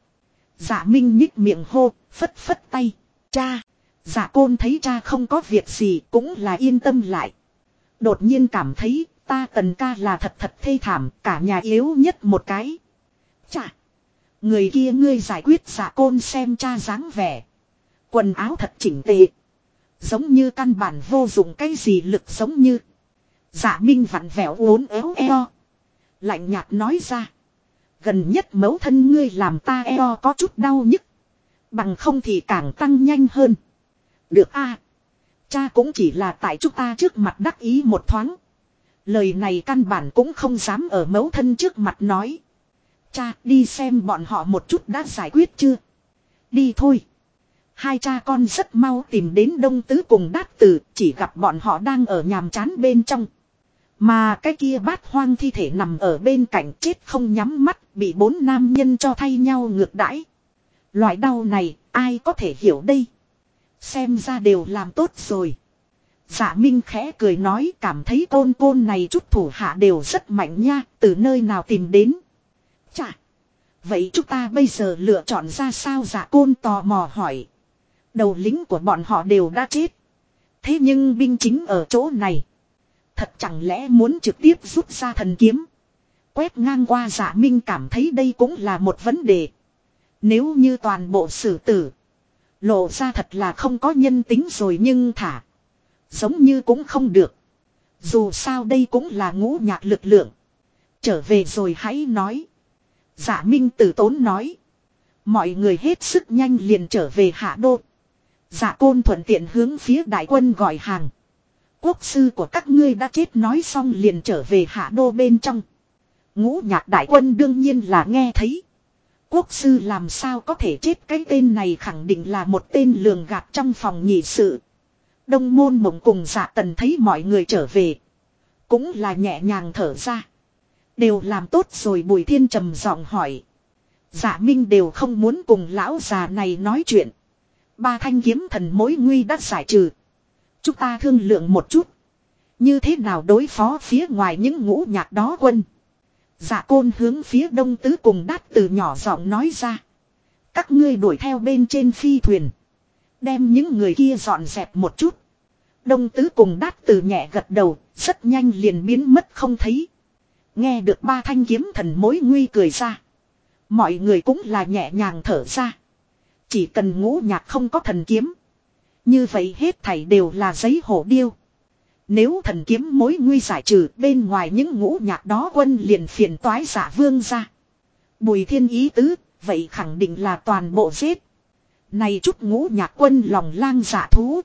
Speaker 1: Dạ Minh nhích miệng hô, phất phất tay. Cha. Dạ côn thấy cha không có việc gì cũng là yên tâm lại. Đột nhiên cảm thấy ta tần ca là thật thật thê thảm cả nhà yếu nhất một cái. Chà. Người kia ngươi giải quyết dạ côn xem cha dáng vẻ. Quần áo thật chỉnh tề. Giống như căn bản vô dụng cái gì lực giống như. Dạ minh vặn vẹo uốn éo eo. Lạnh nhạt nói ra. Gần nhất mấu thân ngươi làm ta eo có chút đau nhức. Bằng không thì càng tăng nhanh hơn. Được a Cha cũng chỉ là tại chúng ta trước mặt đắc ý một thoáng. Lời này căn bản cũng không dám ở mấu thân trước mặt nói. Cha, đi xem bọn họ một chút đã giải quyết chưa. Đi thôi. Hai cha con rất mau tìm đến đông tứ cùng đát tử, chỉ gặp bọn họ đang ở nhàm chán bên trong. Mà cái kia bát hoang thi thể nằm ở bên cạnh chết không nhắm mắt bị bốn nam nhân cho thay nhau ngược đãi. Loại đau này ai có thể hiểu đây. Xem ra đều làm tốt rồi. Giả Minh khẽ cười nói cảm thấy côn côn này chút thủ hạ đều rất mạnh nha, từ nơi nào tìm đến. Chà! Vậy chúng ta bây giờ lựa chọn ra sao dạ côn tò mò hỏi. Đầu lính của bọn họ đều đã chết. Thế nhưng binh chính ở chỗ này. Thật chẳng lẽ muốn trực tiếp rút ra thần kiếm. Quét ngang qua giả minh cảm thấy đây cũng là một vấn đề. Nếu như toàn bộ xử tử. Lộ ra thật là không có nhân tính rồi nhưng thả. Giống như cũng không được. Dù sao đây cũng là ngũ nhạc lực lượng. Trở về rồi hãy nói. Giả Minh tử tốn nói. Mọi người hết sức nhanh liền trở về hạ đô. Giả côn thuận tiện hướng phía đại quân gọi hàng. Quốc sư của các ngươi đã chết nói xong liền trở về hạ đô bên trong. Ngũ nhạc đại quân đương nhiên là nghe thấy. Quốc sư làm sao có thể chết cái tên này khẳng định là một tên lường gạt trong phòng nhị sự. Đông môn mộng cùng dạ tần thấy mọi người trở về. Cũng là nhẹ nhàng thở ra. Đều làm tốt rồi, bùi thiên trầm giọng hỏi. Dạ minh đều không muốn cùng lão già này nói chuyện. Ba thanh kiếm thần mối nguy đã giải trừ. Chúng ta thương lượng một chút. Như thế nào đối phó phía ngoài những ngũ nhạc đó quân. Dạ côn hướng phía đông tứ cùng đát từ nhỏ giọng nói ra. Các ngươi đuổi theo bên trên phi thuyền. Đem những người kia dọn dẹp một chút. Đông tứ cùng đát từ nhẹ gật đầu, rất nhanh liền biến mất không thấy. Nghe được ba thanh kiếm thần mối nguy cười ra. Mọi người cũng là nhẹ nhàng thở ra. Chỉ cần ngũ nhạc không có thần kiếm. Như vậy hết thảy đều là giấy hổ điêu. Nếu thần kiếm mối nguy giải trừ bên ngoài những ngũ nhạc đó quân liền phiền toái giả vương ra. Bùi thiên ý tứ, vậy khẳng định là toàn bộ giết. Này chút ngũ nhạc quân lòng lang giả thú.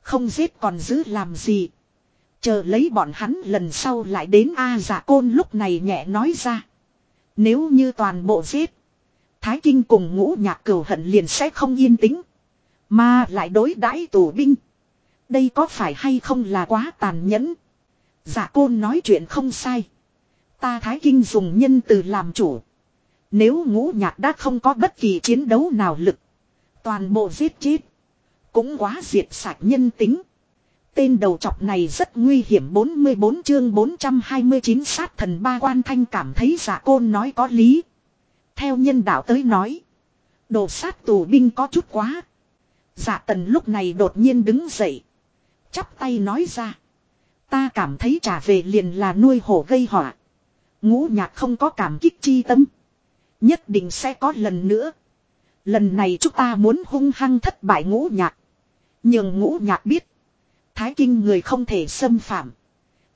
Speaker 1: Không giết còn giữ làm gì. Chờ lấy bọn hắn lần sau lại đến A giả côn lúc này nhẹ nói ra. Nếu như toàn bộ giết. Thái Kinh cùng ngũ nhạc cửu hận liền sẽ không yên tĩnh. Mà lại đối đãi tù binh. Đây có phải hay không là quá tàn nhẫn. Dạ giả côn nói chuyện không sai. Ta Thái Kinh dùng nhân từ làm chủ. Nếu ngũ nhạc đã không có bất kỳ chiến đấu nào lực. Toàn bộ giết chết. Cũng quá diệt sạch nhân tính. Tên đầu chọc này rất nguy hiểm 44 chương 429 sát thần ba quan thanh cảm thấy dạ giả côn nói có lý. Theo nhân đạo tới nói. Đồ sát tù binh có chút quá. Dạ tần lúc này đột nhiên đứng dậy. Chắp tay nói ra. Ta cảm thấy trả về liền là nuôi hổ gây họa. Ngũ nhạc không có cảm kích chi tâm. Nhất định sẽ có lần nữa. Lần này chúng ta muốn hung hăng thất bại ngũ nhạc. Nhưng ngũ nhạc biết. Thái kinh người không thể xâm phạm.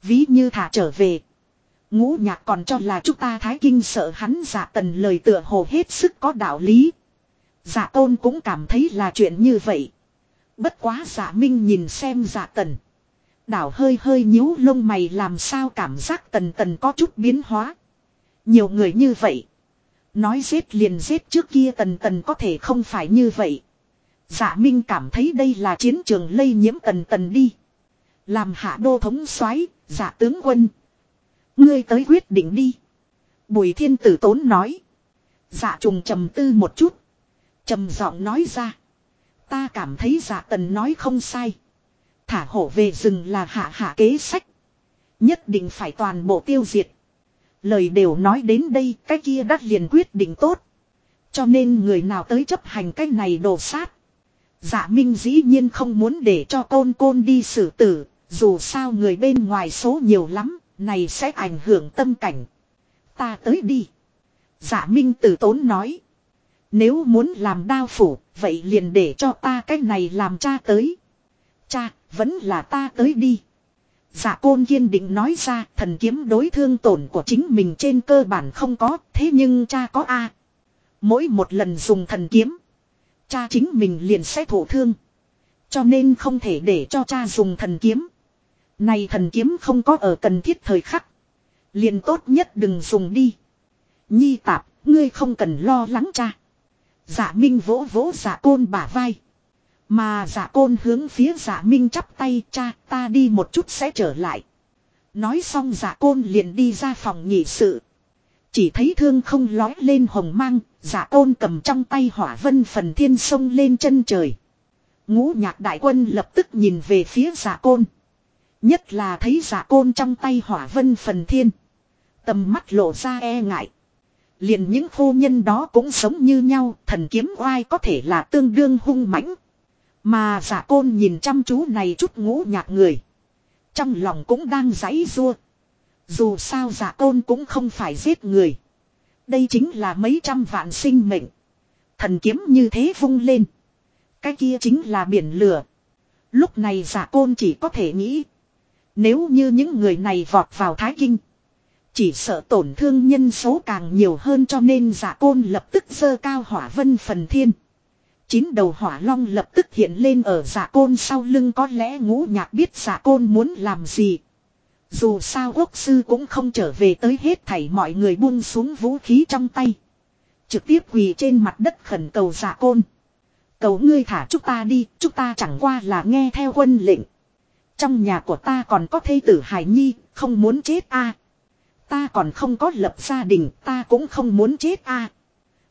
Speaker 1: Ví như thả trở về. Ngũ nhạc còn cho là chúng ta thái kinh sợ hắn giả tần lời tựa hồ hết sức có đạo lý. Giả tôn cũng cảm thấy là chuyện như vậy. Bất quá giả minh nhìn xem giả tần. Đảo hơi hơi nhíu lông mày làm sao cảm giác tần tần có chút biến hóa. Nhiều người như vậy. Nói giết liền giết trước kia tần tần có thể không phải như vậy. Giả Minh cảm thấy đây là chiến trường lây nhiễm tần tần đi. Làm hạ đô thống soái, giả tướng quân. Ngươi tới quyết định đi. Bùi thiên tử tốn nói. Giả trùng trầm tư một chút trầm giọng nói ra. Ta cảm thấy giả tần nói không sai. Thả hổ về rừng là hạ hạ kế sách. Nhất định phải toàn bộ tiêu diệt. Lời đều nói đến đây, cái kia đắt liền quyết định tốt. Cho nên người nào tới chấp hành cái này đồ sát. Dạ Minh dĩ nhiên không muốn để cho côn côn đi xử tử, dù sao người bên ngoài số nhiều lắm, này sẽ ảnh hưởng tâm cảnh. Ta tới đi. Dạ Minh tử tốn nói. Nếu muốn làm đao phủ, vậy liền để cho ta cái này làm cha tới. Cha, vẫn là ta tới đi. Dạ côn kiên định nói ra thần kiếm đối thương tổn của chính mình trên cơ bản không có, thế nhưng cha có A. Mỗi một lần dùng thần kiếm, cha chính mình liền sẽ thổ thương. Cho nên không thể để cho cha dùng thần kiếm. Này thần kiếm không có ở cần thiết thời khắc. Liền tốt nhất đừng dùng đi. Nhi tạp, ngươi không cần lo lắng cha. Dạ Minh vỗ vỗ dạ côn bả vai. Mà dạ côn hướng phía dạ Minh chắp tay cha ta đi một chút sẽ trở lại. Nói xong dạ côn liền đi ra phòng nhị sự. Chỉ thấy thương không lói lên hồng mang, dạ côn cầm trong tay hỏa vân phần thiên sông lên chân trời. Ngũ nhạc đại quân lập tức nhìn về phía dạ côn. Nhất là thấy dạ côn trong tay hỏa vân phần thiên. Tầm mắt lộ ra e ngại. Liền những phu nhân đó cũng sống như nhau, thần kiếm oai có thể là tương đương hung mãnh. Mà giả côn nhìn chăm chú này chút ngũ nhạc người. Trong lòng cũng đang giãy rua. Dù sao giả côn cũng không phải giết người. Đây chính là mấy trăm vạn sinh mệnh. Thần kiếm như thế vung lên. Cái kia chính là biển lửa. Lúc này giả côn chỉ có thể nghĩ. Nếu như những người này vọt vào Thái Kinh. Chỉ sợ tổn thương nhân số càng nhiều hơn cho nên giả côn lập tức dơ cao hỏa vân phần thiên. Chín đầu hỏa long lập tức hiện lên ở giả côn sau lưng có lẽ ngũ nhạc biết giả côn muốn làm gì. Dù sao quốc sư cũng không trở về tới hết thảy mọi người buông xuống vũ khí trong tay. Trực tiếp quỳ trên mặt đất khẩn cầu giả côn. Cầu ngươi thả chúng ta đi, chúng ta chẳng qua là nghe theo quân lệnh. Trong nhà của ta còn có thê tử Hải Nhi, không muốn chết a Ta còn không có lập gia đình, ta cũng không muốn chết a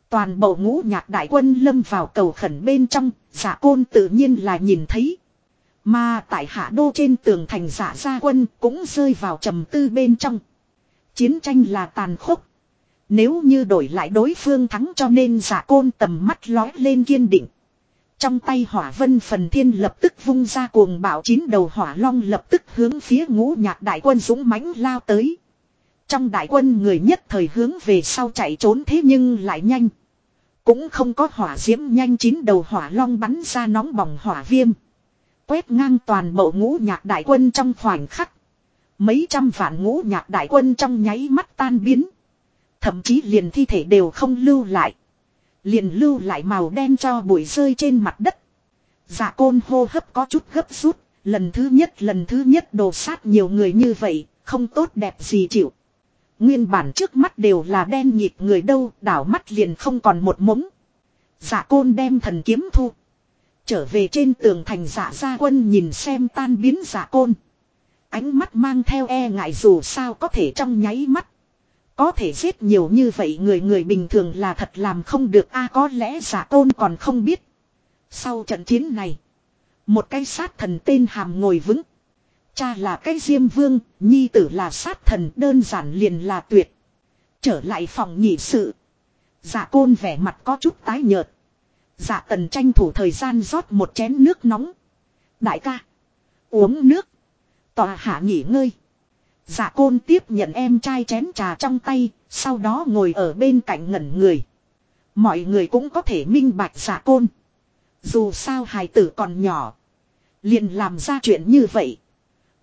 Speaker 1: Toàn bộ ngũ nhạc đại quân lâm vào cầu khẩn bên trong, giả côn tự nhiên là nhìn thấy. Mà tại hạ đô trên tường thành giả gia quân cũng rơi vào trầm tư bên trong. Chiến tranh là tàn khốc. Nếu như đổi lại đối phương thắng cho nên giả côn tầm mắt lói lên kiên định. Trong tay hỏa vân phần thiên lập tức vung ra cuồng bảo chín đầu hỏa long lập tức hướng phía ngũ nhạc đại quân dũng mãnh lao tới. Trong đại quân người nhất thời hướng về sau chạy trốn thế nhưng lại nhanh. Cũng không có hỏa diễm nhanh chín đầu hỏa long bắn ra nóng bỏng hỏa viêm. Quét ngang toàn bộ ngũ nhạc đại quân trong khoảnh khắc. Mấy trăm vạn ngũ nhạc đại quân trong nháy mắt tan biến. Thậm chí liền thi thể đều không lưu lại. Liền lưu lại màu đen cho bụi rơi trên mặt đất. Dạ côn hô hấp có chút gấp rút. Lần thứ nhất, lần thứ nhất đồ sát nhiều người như vậy. Không tốt đẹp gì chịu. Nguyên bản trước mắt đều là đen nhịp người đâu, đảo mắt liền không còn một mống. Giả côn đem thần kiếm thu. Trở về trên tường thành giả gia quân nhìn xem tan biến giả côn. Ánh mắt mang theo e ngại dù sao có thể trong nháy mắt. Có thể giết nhiều như vậy người người bình thường là thật làm không được a có lẽ giả côn còn không biết. Sau trận chiến này. Một cái sát thần tên hàm ngồi vững. Cha là cái diêm vương, nhi tử là sát thần đơn giản liền là tuyệt. Trở lại phòng nhị sự. Dạ côn vẻ mặt có chút tái nhợt. Dạ tần tranh thủ thời gian rót một chén nước nóng. Đại ca. Uống nước. Tòa hạ nghỉ ngơi. Dạ côn tiếp nhận em trai chén trà trong tay, sau đó ngồi ở bên cạnh ngẩn người. Mọi người cũng có thể minh bạch dạ côn. Dù sao hài tử còn nhỏ. Liền làm ra chuyện như vậy.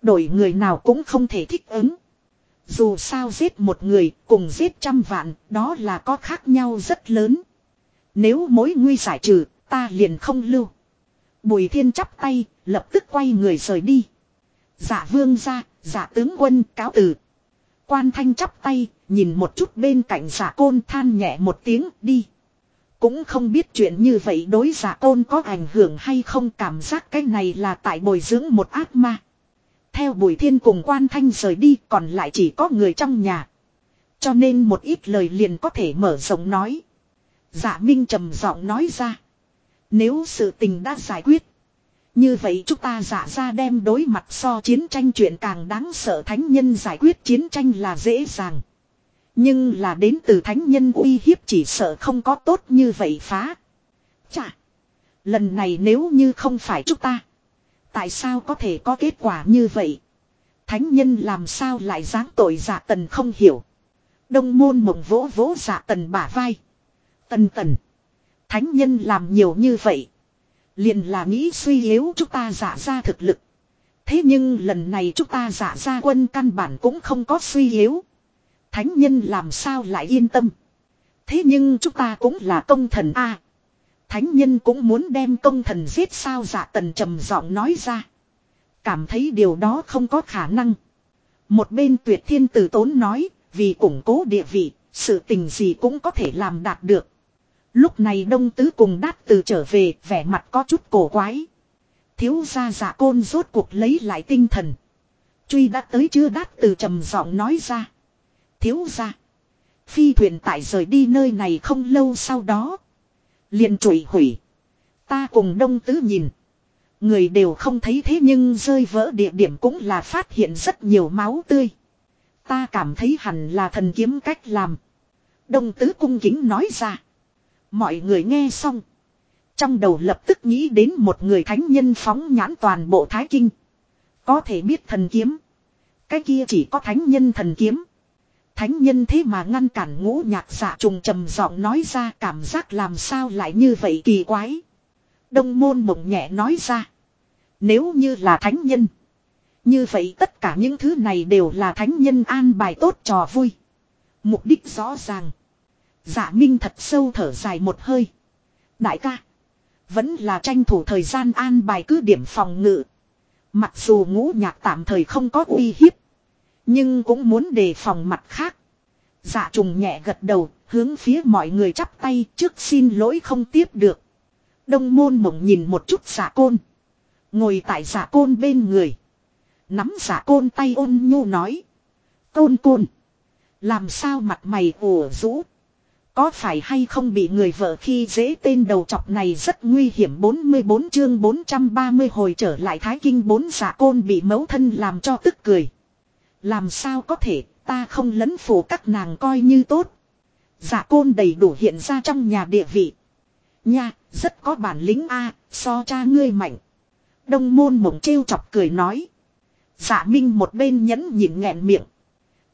Speaker 1: Đổi người nào cũng không thể thích ứng. Dù sao giết một người cùng giết trăm vạn, đó là có khác nhau rất lớn. Nếu mối nguy giải trừ, ta liền không lưu. Bùi thiên chắp tay, lập tức quay người rời đi. Giả vương ra, giả tướng quân cáo từ. Quan thanh chắp tay, nhìn một chút bên cạnh giả côn than nhẹ một tiếng đi. Cũng không biết chuyện như vậy đối giả côn có ảnh hưởng hay không cảm giác cái này là tại bồi dưỡng một ác ma. Theo Bùi Thiên cùng quan thanh rời đi, còn lại chỉ có người trong nhà. Cho nên một ít lời liền có thể mở rộng nói. Dạ Minh trầm giọng nói ra. Nếu sự tình đã giải quyết. Như vậy chúng ta giả ra đem đối mặt so chiến tranh chuyện càng đáng sợ thánh nhân giải quyết chiến tranh là dễ dàng. Nhưng là đến từ thánh nhân uy hiếp chỉ sợ không có tốt như vậy phá. Chà. Lần này nếu như không phải chúng ta. Tại sao có thể có kết quả như vậy? Thánh nhân làm sao lại giáng tội giả tần không hiểu. Đông môn mộng vỗ vỗ giả tần bả vai. Tần tần. Thánh nhân làm nhiều như vậy. Liền là nghĩ suy yếu chúng ta giả ra thực lực. Thế nhưng lần này chúng ta giả ra quân căn bản cũng không có suy yếu. Thánh nhân làm sao lại yên tâm. Thế nhưng chúng ta cũng là công thần A thánh nhân cũng muốn đem công thần giết sao giả tần trầm giọng nói ra. Cảm thấy điều đó không có khả năng. Một bên tuyệt thiên tử tốn nói, vì củng cố địa vị, sự tình gì cũng có thể làm đạt được. Lúc này đông tứ cùng đát từ trở về, vẻ mặt có chút cổ quái. Thiếu gia giả côn rốt cuộc lấy lại tinh thần. Truy đã tới chưa đát từ trầm giọng nói ra. Thiếu gia. Phi thuyền tại rời đi nơi này không lâu sau đó liền trụi hủy. Ta cùng đông tứ nhìn. Người đều không thấy thế nhưng rơi vỡ địa điểm cũng là phát hiện rất nhiều máu tươi. Ta cảm thấy hẳn là thần kiếm cách làm. Đông tứ cung kính nói ra. Mọi người nghe xong. Trong đầu lập tức nghĩ đến một người thánh nhân phóng nhãn toàn bộ thái kinh. Có thể biết thần kiếm. Cái kia chỉ có thánh nhân thần kiếm. Thánh nhân thế mà ngăn cản ngũ nhạc dạ trùng trầm giọng nói ra, cảm giác làm sao lại như vậy kỳ quái. Đông môn mộng nhẹ nói ra. Nếu như là thánh nhân. Như vậy tất cả những thứ này đều là thánh nhân an bài tốt trò vui. Mục đích rõ ràng. Dạ Minh thật sâu thở dài một hơi. Đại ca. Vẫn là tranh thủ thời gian an bài cứ điểm phòng ngự. Mặc dù ngũ nhạc tạm thời không có uy hiếp. Nhưng cũng muốn đề phòng mặt khác. Dạ trùng nhẹ gật đầu, hướng phía mọi người chắp tay trước xin lỗi không tiếp được. Đông môn mộng nhìn một chút giả côn. Ngồi tại giả côn bên người. Nắm giả côn tay ôn nhu nói. Côn côn. Làm sao mặt mày ủ rũ. Có phải hay không bị người vợ khi dễ tên đầu chọc này rất nguy hiểm 44 chương 430 hồi trở lại Thái Kinh bốn giả côn bị mấu thân làm cho tức cười. Làm sao có thể ta không lấn phủ các nàng coi như tốt. Giả côn đầy đủ hiện ra trong nhà địa vị. Nha, rất có bản lĩnh a so cha ngươi mạnh. Đông môn mộng trêu chọc cười nói. Giả minh một bên nhẫn nhịn nghẹn miệng.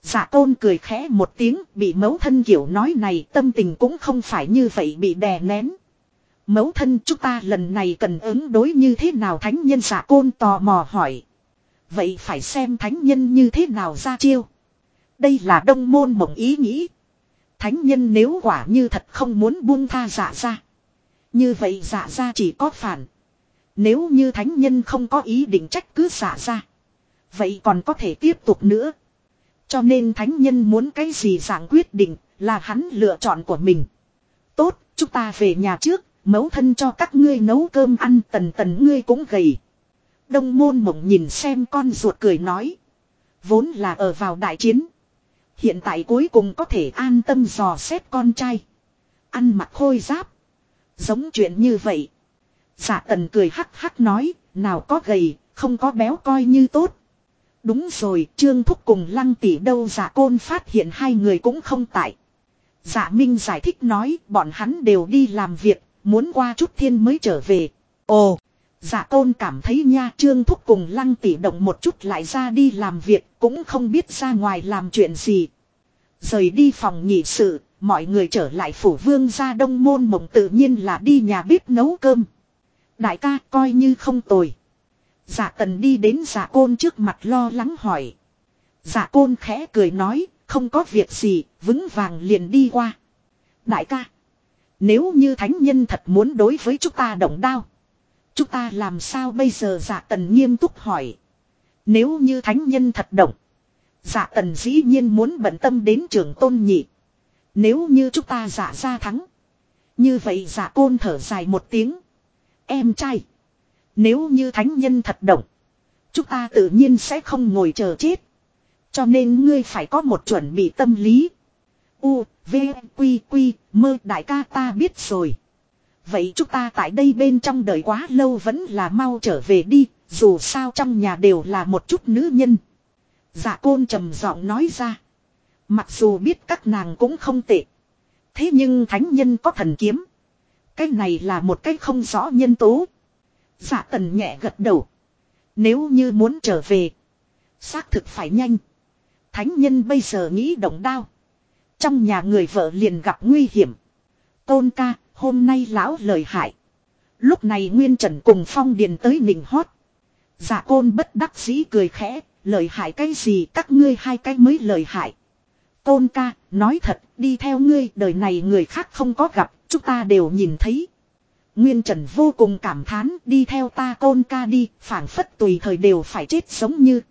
Speaker 1: Dạ giả tôn cười khẽ một tiếng bị mấu thân kiểu nói này tâm tình cũng không phải như vậy bị đè nén. Mấu thân chúng ta lần này cần ứng đối như thế nào thánh nhân giả côn tò mò hỏi. Vậy phải xem thánh nhân như thế nào ra chiêu. Đây là đông môn mộng ý nghĩ. Thánh nhân nếu quả như thật không muốn buông tha giả ra. Như vậy giả ra chỉ có phản. Nếu như thánh nhân không có ý định trách cứ giả ra. Vậy còn có thể tiếp tục nữa. Cho nên thánh nhân muốn cái gì dạng quyết định là hắn lựa chọn của mình. Tốt, chúng ta về nhà trước, mấu thân cho các ngươi nấu cơm ăn tần tần ngươi cũng gầy. Đông môn mộng nhìn xem con ruột cười nói. Vốn là ở vào đại chiến. Hiện tại cuối cùng có thể an tâm dò xét con trai. Ăn mặc khôi giáp. Giống chuyện như vậy. Dạ tần cười hắc hắc nói, nào có gầy, không có béo coi như tốt. Đúng rồi, Trương Thúc cùng Lăng Tỷ đâu giả côn phát hiện hai người cũng không tại. Giả Minh giải thích nói bọn hắn đều đi làm việc, muốn qua chút thiên mới trở về. Ồ, Dạ giả côn cảm thấy nha Trương Thúc cùng Lăng Tỷ động một chút lại ra đi làm việc, cũng không biết ra ngoài làm chuyện gì. Rời đi phòng nhị sự, mọi người trở lại phủ vương ra đông môn mộng tự nhiên là đi nhà bếp nấu cơm. Đại ca coi như không tồi. Dạ tần đi đến dạ côn trước mặt lo lắng hỏi. Dạ côn khẽ cười nói, không có việc gì, vững vàng liền đi qua. Đại ca, nếu như thánh nhân thật muốn đối với chúng ta động đao. Chúng ta làm sao bây giờ giả tần nghiêm túc hỏi. Nếu như thánh nhân thật động. giả tần dĩ nhiên muốn bận tâm đến trưởng tôn nhị. Nếu như chúng ta giả ra thắng. Như vậy giả côn thở dài một tiếng. Em trai. Nếu như thánh nhân thật động. Chúng ta tự nhiên sẽ không ngồi chờ chết. Cho nên ngươi phải có một chuẩn bị tâm lý. U, V, Quy, Quy, mơ đại ca ta biết rồi. Vậy chúng ta tại đây bên trong đời quá lâu vẫn là mau trở về đi, dù sao trong nhà đều là một chút nữ nhân. Dạ côn trầm giọng nói ra. Mặc dù biết các nàng cũng không tệ. Thế nhưng thánh nhân có thần kiếm. Cái này là một cái không rõ nhân tố. Dạ tần nhẹ gật đầu. Nếu như muốn trở về. Xác thực phải nhanh. Thánh nhân bây giờ nghĩ động đao. Trong nhà người vợ liền gặp nguy hiểm. Tôn ca, hôm nay lão lời hại. Lúc này Nguyên Trần cùng Phong Điền tới nịnh hót. Dạ côn bất đắc dĩ cười khẽ, lời hại cái gì các ngươi hai cái mới lời hại. côn ca, nói thật, đi theo ngươi, đời này người khác không có gặp, chúng ta đều nhìn thấy. Nguyên Trần vô cùng cảm thán, đi theo ta côn ca đi, phảng phất tùy thời đều phải chết giống như.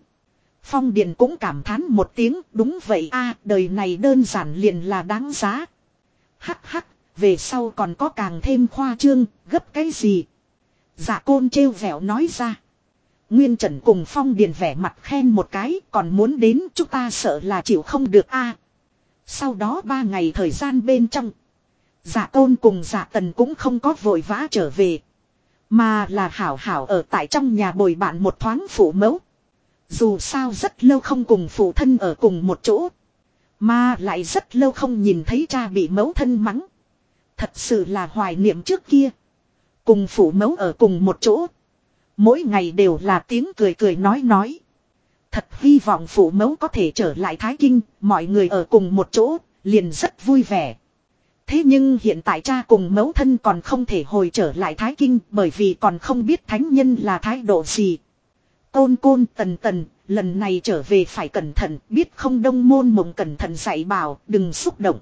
Speaker 1: Phong Điền cũng cảm thán một tiếng, đúng vậy a đời này đơn giản liền là đáng giá. Hắc hắc, về sau còn có càng thêm khoa trương, gấp cái gì? Dạ côn trêu vẻo nói ra. Nguyên Trần cùng Phong Điền vẻ mặt khen một cái, còn muốn đến chúng ta sợ là chịu không được a. sau đó ba ngày thời gian bên trong. Dạ tôn cùng dạ tần cũng không có vội vã trở về. Mà là hảo hảo ở tại trong nhà bồi bạn một thoáng phụ mẫu. Dù sao rất lâu không cùng phụ thân ở cùng một chỗ. Mà lại rất lâu không nhìn thấy cha bị mẫu thân mắng. Thật sự là hoài niệm trước kia. Cùng phụ mẫu ở cùng một chỗ. Mỗi ngày đều là tiếng cười cười nói nói. Thật hy vọng phụ mẫu có thể trở lại Thái Kinh, mọi người ở cùng một chỗ, liền rất vui vẻ. Thế nhưng hiện tại cha cùng mẫu thân còn không thể hồi trở lại Thái Kinh bởi vì còn không biết thánh nhân là thái độ gì. Côn côn tần tần, lần này trở về phải cẩn thận, biết không đông môn mộng cẩn thận dạy bảo, đừng xúc động.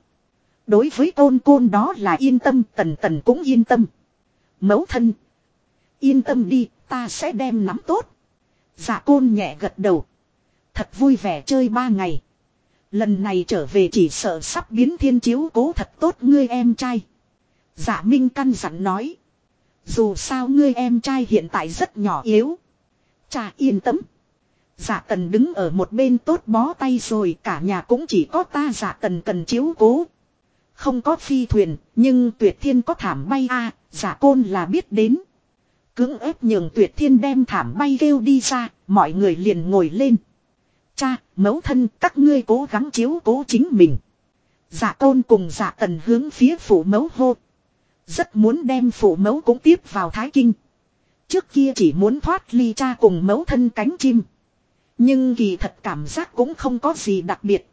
Speaker 1: Đối với côn côn đó là yên tâm, tần tần cũng yên tâm. Mẫu thân. Yên tâm đi, ta sẽ đem nắm tốt. Dạ côn nhẹ gật đầu. Thật vui vẻ chơi ba ngày. Lần này trở về chỉ sợ sắp biến thiên chiếu cố thật tốt ngươi em trai. Dạ Minh căn dặn nói. Dù sao ngươi em trai hiện tại rất nhỏ yếu. Cha yên tâm. Dạ tần đứng ở một bên tốt bó tay rồi cả nhà cũng chỉ có ta dạ tần cần chiếu cố. Không có phi thuyền, nhưng tuyệt thiên có thảm bay a à, giả côn là biết đến. Cưỡng ép nhường tuyệt thiên đem thảm bay kêu đi ra, mọi người liền ngồi lên. Cha, mẫu thân, các ngươi cố gắng chiếu cố chính mình. Giả tôn cùng giả tần hướng phía phủ mẫu hô. Rất muốn đem phủ mẫu cũng tiếp vào Thái Kinh. Trước kia chỉ muốn thoát ly cha cùng mẫu thân cánh chim. Nhưng kỳ thật cảm giác cũng không có gì đặc biệt.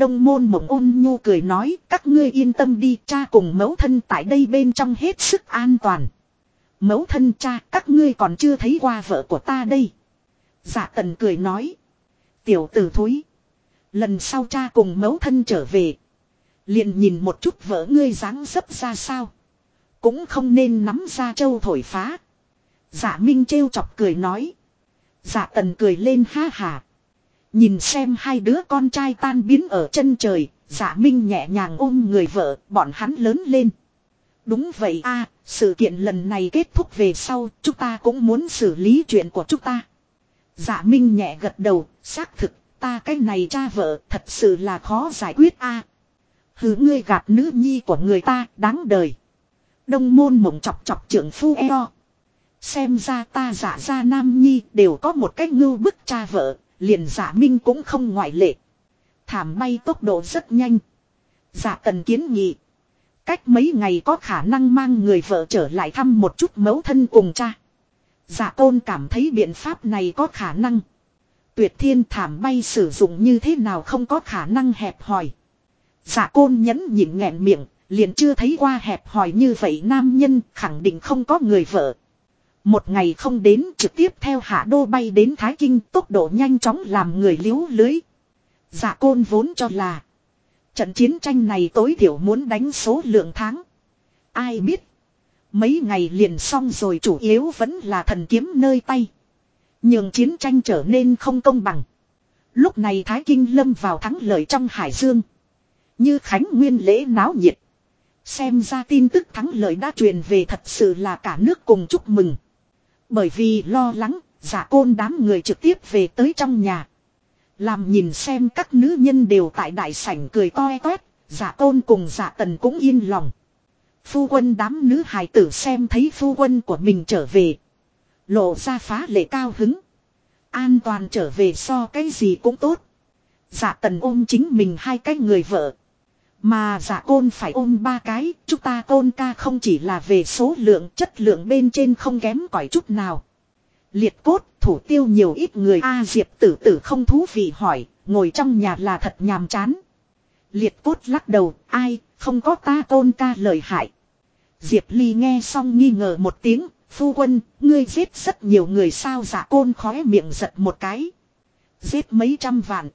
Speaker 1: Đông môn mộng ôn nhu cười nói, các ngươi yên tâm đi, cha cùng mẫu thân tại đây bên trong hết sức an toàn. Mẫu thân cha, các ngươi còn chưa thấy qua vợ của ta đây. Dạ tần cười nói. Tiểu tử thúi. Lần sau cha cùng mẫu thân trở về. Liền nhìn một chút vợ ngươi dáng dấp ra sao. Cũng không nên nắm ra châu thổi phá. Dạ Minh trêu chọc cười nói. Dạ tần cười lên ha hà. Nhìn xem hai đứa con trai tan biến ở chân trời, giả minh nhẹ nhàng ôm người vợ, bọn hắn lớn lên. Đúng vậy a sự kiện lần này kết thúc về sau, chúng ta cũng muốn xử lý chuyện của chúng ta. Giả minh nhẹ gật đầu, xác thực, ta cái này cha vợ thật sự là khó giải quyết a à. Hứ ngươi gạt nữ nhi của người ta, đáng đời. Đông môn mộng chọc chọc trưởng phu eo. Xem ra ta giả ra nam nhi đều có một cái ngưu bức cha vợ, liền giả minh cũng không ngoại lệ. Thảm bay tốc độ rất nhanh. Giả tần kiến nghị. Cách mấy ngày có khả năng mang người vợ trở lại thăm một chút mẫu thân cùng cha. Giả tôn cảm thấy biện pháp này có khả năng. Tuyệt thiên thảm bay sử dụng như thế nào không có khả năng hẹp hòi. Giả côn nhẫn nhịn nghẹn miệng, liền chưa thấy qua hẹp hòi như vậy nam nhân khẳng định không có người vợ. Một ngày không đến trực tiếp theo hạ đô bay đến Thái Kinh tốc độ nhanh chóng làm người liếu lưới. Dạ côn vốn cho là. Trận chiến tranh này tối thiểu muốn đánh số lượng tháng. Ai biết. Mấy ngày liền xong rồi chủ yếu vẫn là thần kiếm nơi tay. Nhưng chiến tranh trở nên không công bằng. Lúc này Thái Kinh lâm vào thắng lợi trong Hải Dương. Như Khánh Nguyên lễ náo nhiệt. Xem ra tin tức thắng lợi đã truyền về thật sự là cả nước cùng chúc mừng. Bởi vì lo lắng, giả côn đám người trực tiếp về tới trong nhà. Làm nhìn xem các nữ nhân đều tại đại sảnh cười toe toét, giả côn cùng giả tần cũng yên lòng. Phu quân đám nữ hài tử xem thấy phu quân của mình trở về. Lộ ra phá lệ cao hứng. An toàn trở về so cái gì cũng tốt. Dạ tần ôm chính mình hai cái người vợ. Mà giả côn phải ôm ba cái, chúng ta côn ca không chỉ là về số lượng chất lượng bên trên không kém cỏi chút nào. Liệt cốt, thủ tiêu nhiều ít người A Diệp tử tử không thú vị hỏi, ngồi trong nhà là thật nhàm chán. Liệt cốt lắc đầu, ai, không có ta côn ca lời hại. Diệp Ly nghe xong nghi ngờ một tiếng, phu quân, ngươi giết rất nhiều người sao giả côn khóe miệng giật một cái. Giết mấy trăm vạn.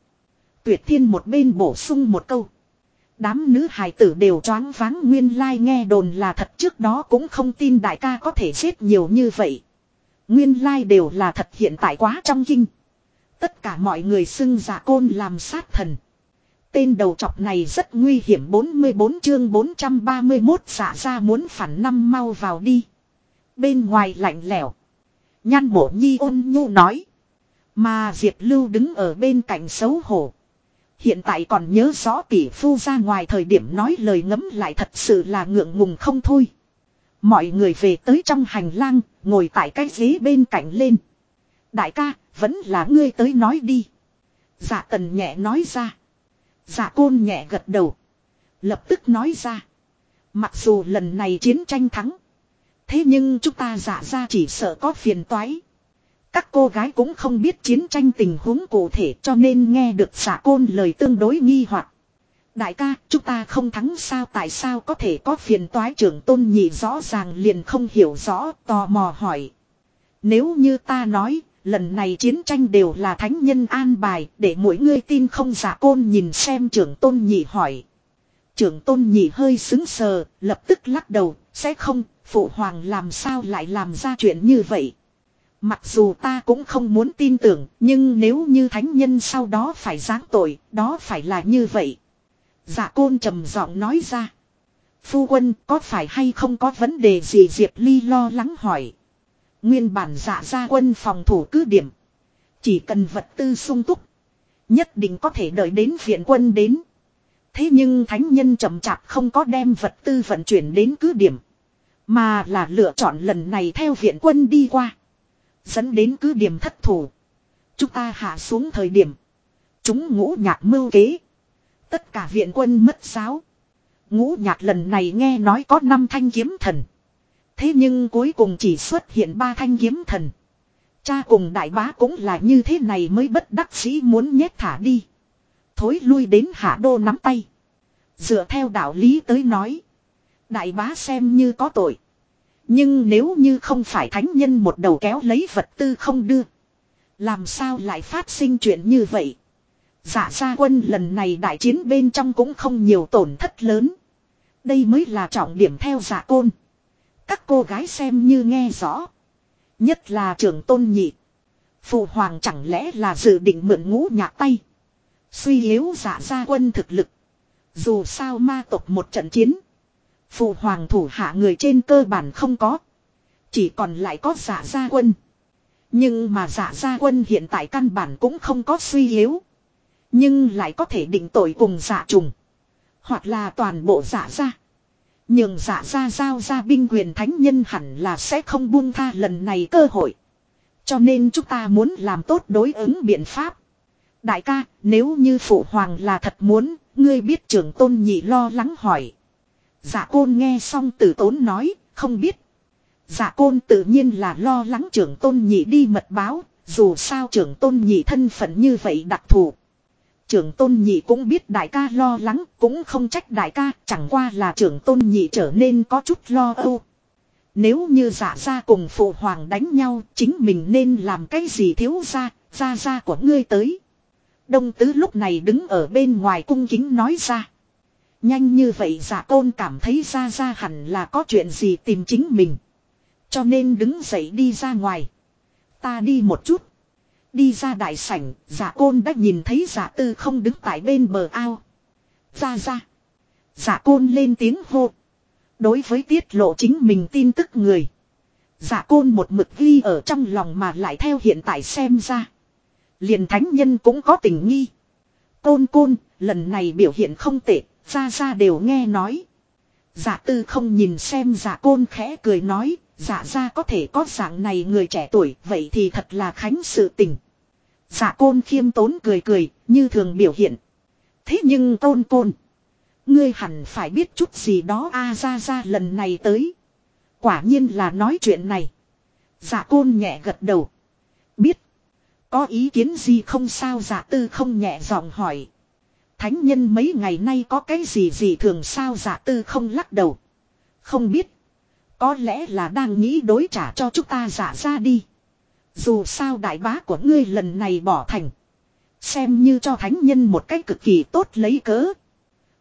Speaker 1: Tuyệt thiên một bên bổ sung một câu. Đám nữ hài tử đều choáng váng nguyên lai like nghe đồn là thật trước đó cũng không tin đại ca có thể giết nhiều như vậy. Nguyên lai like đều là thật hiện tại quá trong kinh. Tất cả mọi người xưng giả côn làm sát thần. Tên đầu trọc này rất nguy hiểm 44 chương 431 giả ra muốn phản năm mau vào đi. Bên ngoài lạnh lẽo. Nhan bổ nhi ôn nhu nói. Mà Diệp Lưu đứng ở bên cạnh xấu hổ. Hiện tại còn nhớ rõ tỷ phu ra ngoài thời điểm nói lời ngấm lại thật sự là ngượng ngùng không thôi. Mọi người về tới trong hành lang, ngồi tại cái ghế bên cạnh lên. Đại ca, vẫn là ngươi tới nói đi. Dạ tần nhẹ nói ra. Dạ côn nhẹ gật đầu. Lập tức nói ra. Mặc dù lần này chiến tranh thắng. Thế nhưng chúng ta giả dạ ra chỉ sợ có phiền toái. Các cô gái cũng không biết chiến tranh tình huống cụ thể cho nên nghe được xả côn lời tương đối nghi hoặc. Đại ca, chúng ta không thắng sao tại sao có thể có phiền toái trưởng tôn nhị rõ ràng liền không hiểu rõ, tò mò hỏi. Nếu như ta nói, lần này chiến tranh đều là thánh nhân an bài, để mỗi người tin không giả côn nhìn xem trưởng tôn nhị hỏi. Trưởng tôn nhị hơi xứng sờ, lập tức lắc đầu, sẽ không, phụ hoàng làm sao lại làm ra chuyện như vậy. Mặc dù ta cũng không muốn tin tưởng, nhưng nếu như thánh nhân sau đó phải giáng tội, đó phải là như vậy. Dạ côn trầm giọng nói ra. Phu quân có phải hay không có vấn đề gì Diệp Ly lo lắng hỏi. Nguyên bản dạ ra quân phòng thủ cứ điểm. Chỉ cần vật tư sung túc. Nhất định có thể đợi đến viện quân đến. Thế nhưng thánh nhân chậm chạp không có đem vật tư vận chuyển đến cứ điểm. Mà là lựa chọn lần này theo viện quân đi qua. Dẫn đến cứ điểm thất thủ. Chúng ta hạ xuống thời điểm. Chúng ngũ nhạc mưu kế. Tất cả viện quân mất giáo. Ngũ nhạc lần này nghe nói có năm thanh kiếm thần. Thế nhưng cuối cùng chỉ xuất hiện ba thanh kiếm thần. Cha cùng đại bá cũng là như thế này mới bất đắc sĩ muốn nhét thả đi. Thối lui đến hạ đô nắm tay. Dựa theo đạo lý tới nói. Đại bá xem như có tội. Nhưng nếu như không phải thánh nhân một đầu kéo lấy vật tư không đưa. Làm sao lại phát sinh chuyện như vậy? Giả gia quân lần này đại chiến bên trong cũng không nhiều tổn thất lớn. Đây mới là trọng điểm theo giả côn. Các cô gái xem như nghe rõ. Nhất là trưởng tôn nhị. Phụ hoàng chẳng lẽ là dự định mượn ngũ nhạc tay. Suy yếu giả gia quân thực lực. Dù sao ma tộc một trận chiến. Phụ hoàng thủ hạ người trên cơ bản không có. Chỉ còn lại có giả gia quân. Nhưng mà giả gia quân hiện tại căn bản cũng không có suy yếu. Nhưng lại có thể định tội cùng giả trùng. Hoặc là toàn bộ giả gia. Nhưng giả gia giao ra binh quyền thánh nhân hẳn là sẽ không buông tha lần này cơ hội. Cho nên chúng ta muốn làm tốt đối ứng biện pháp. Đại ca, nếu như phụ hoàng là thật muốn, ngươi biết trưởng tôn nhị lo lắng hỏi. Dạ côn nghe xong tử tốn nói, không biết. Dạ côn tự nhiên là lo lắng trưởng tôn nhị đi mật báo, dù sao trưởng tôn nhị thân phận như vậy đặc thù. Trưởng tôn nhị cũng biết đại ca lo lắng, cũng không trách đại ca, chẳng qua là trưởng tôn nhị trở nên có chút lo âu. Nếu như dạ ra cùng phụ hoàng đánh nhau, chính mình nên làm cái gì thiếu ra, ra ra của ngươi tới. Đông tứ lúc này đứng ở bên ngoài cung kính nói ra. Nhanh như vậy giả tôn cảm thấy ra ra hẳn là có chuyện gì tìm chính mình. Cho nên đứng dậy đi ra ngoài. Ta đi một chút. Đi ra đại sảnh, giả côn đã nhìn thấy giả tư không đứng tại bên bờ ao. Ra ra. Giả côn lên tiếng hô. Đối với tiết lộ chính mình tin tức người. Giả côn một mực ghi ở trong lòng mà lại theo hiện tại xem ra. Liền thánh nhân cũng có tình nghi. Côn côn, lần này biểu hiện không tệ, ra ra đều nghe nói. Giả tư không nhìn xem giả côn khẽ cười nói, dạ giả ra có thể có dạng này người trẻ tuổi, vậy thì thật là khánh sự tình. Dạ côn khiêm tốn cười cười, như thường biểu hiện. Thế nhưng tôn côn. Ngươi hẳn phải biết chút gì đó a ra ra lần này tới. Quả nhiên là nói chuyện này. Dạ côn nhẹ gật đầu. Biết. Có ý kiến gì không sao dạ tư không nhẹ giọng hỏi. Thánh nhân mấy ngày nay có cái gì gì thường sao giả tư không lắc đầu. Không biết. Có lẽ là đang nghĩ đối trả cho chúng ta giả ra đi. Dù sao đại bá của ngươi lần này bỏ thành. Xem như cho thánh nhân một cách cực kỳ tốt lấy cớ.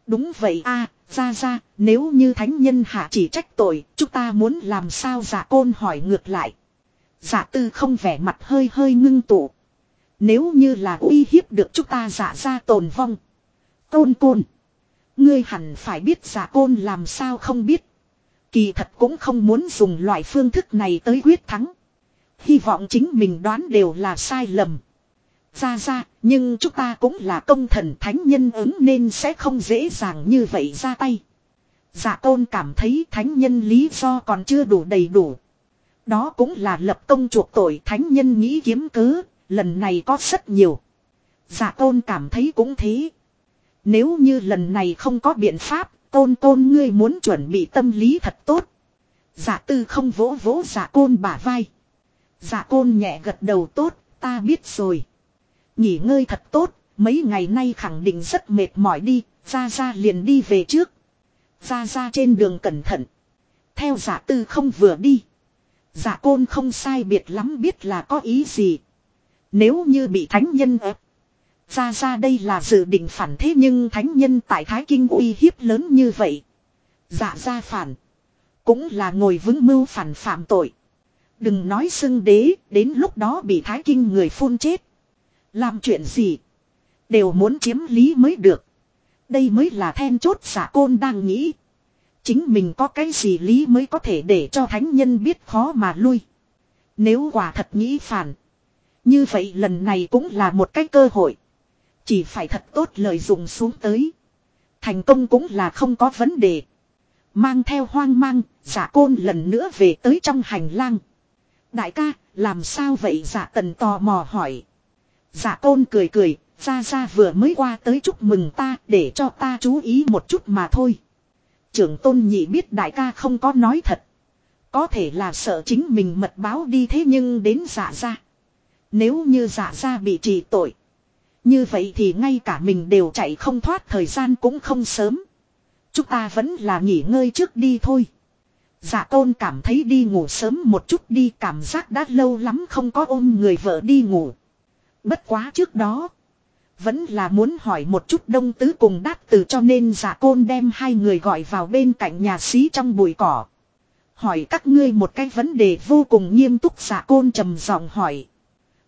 Speaker 1: Đúng vậy a ra ra, nếu như thánh nhân hạ chỉ trách tội, chúng ta muốn làm sao giả côn hỏi ngược lại. Giả tư không vẻ mặt hơi hơi ngưng tụ. Nếu như là uy hiếp được chúng ta giả ra tồn vong. Tôn côn. Ngươi hẳn phải biết giả côn làm sao không biết. Kỳ thật cũng không muốn dùng loại phương thức này tới quyết thắng. Hy vọng chính mình đoán đều là sai lầm. Ra ra, nhưng chúng ta cũng là công thần thánh nhân ứng nên sẽ không dễ dàng như vậy ra tay. Giả tôn cảm thấy thánh nhân lý do còn chưa đủ đầy đủ. Đó cũng là lập công chuộc tội thánh nhân nghĩ kiếm cớ, lần này có rất nhiều. Giả tôn cảm thấy cũng thế. Nếu như lần này không có biện pháp, tôn tôn ngươi muốn chuẩn bị tâm lý thật tốt. giả tư không vỗ vỗ dạ côn bả vai. Dạ côn nhẹ gật đầu tốt, ta biết rồi. Nghỉ ngơi thật tốt, mấy ngày nay khẳng định rất mệt mỏi đi, ra ra liền đi về trước. Ra ra trên đường cẩn thận. Theo giả tư không vừa đi. Giả côn không sai biệt lắm biết là có ý gì. Nếu như bị thánh nhân ép. Ra ra đây là dự định phản thế nhưng thánh nhân tại Thái Kinh uy hiếp lớn như vậy. Dạ ra phản. Cũng là ngồi vững mưu phản phạm tội. Đừng nói xưng đế, đến lúc đó bị Thái Kinh người phun chết. Làm chuyện gì? Đều muốn chiếm lý mới được. Đây mới là then chốt giả côn đang nghĩ. Chính mình có cái gì lý mới có thể để cho thánh nhân biết khó mà lui. Nếu quả thật nghĩ phản. Như vậy lần này cũng là một cái cơ hội. Chỉ phải thật tốt lợi dụng xuống tới. Thành công cũng là không có vấn đề. Mang theo hoang mang, giả côn lần nữa về tới trong hành lang. Đại ca, làm sao vậy giả tần tò mò hỏi. Giả côn cười cười, ra ra vừa mới qua tới chúc mừng ta để cho ta chú ý một chút mà thôi. Trưởng tôn nhị biết đại ca không có nói thật. Có thể là sợ chính mình mật báo đi thế nhưng đến giả ra. Nếu như giả ra bị trì tội. Như vậy thì ngay cả mình đều chạy không thoát, thời gian cũng không sớm. Chúng ta vẫn là nghỉ ngơi trước đi thôi. Dạ tôn cảm thấy đi ngủ sớm một chút đi, cảm giác đã lâu lắm không có ôm người vợ đi ngủ. Bất quá trước đó. Vẫn là muốn hỏi một chút đông tứ cùng đát từ cho nên dạ giả côn đem hai người gọi vào bên cạnh nhà xí trong bụi cỏ. Hỏi các ngươi một cái vấn đề vô cùng nghiêm túc dạ giả côn trầm giọng hỏi.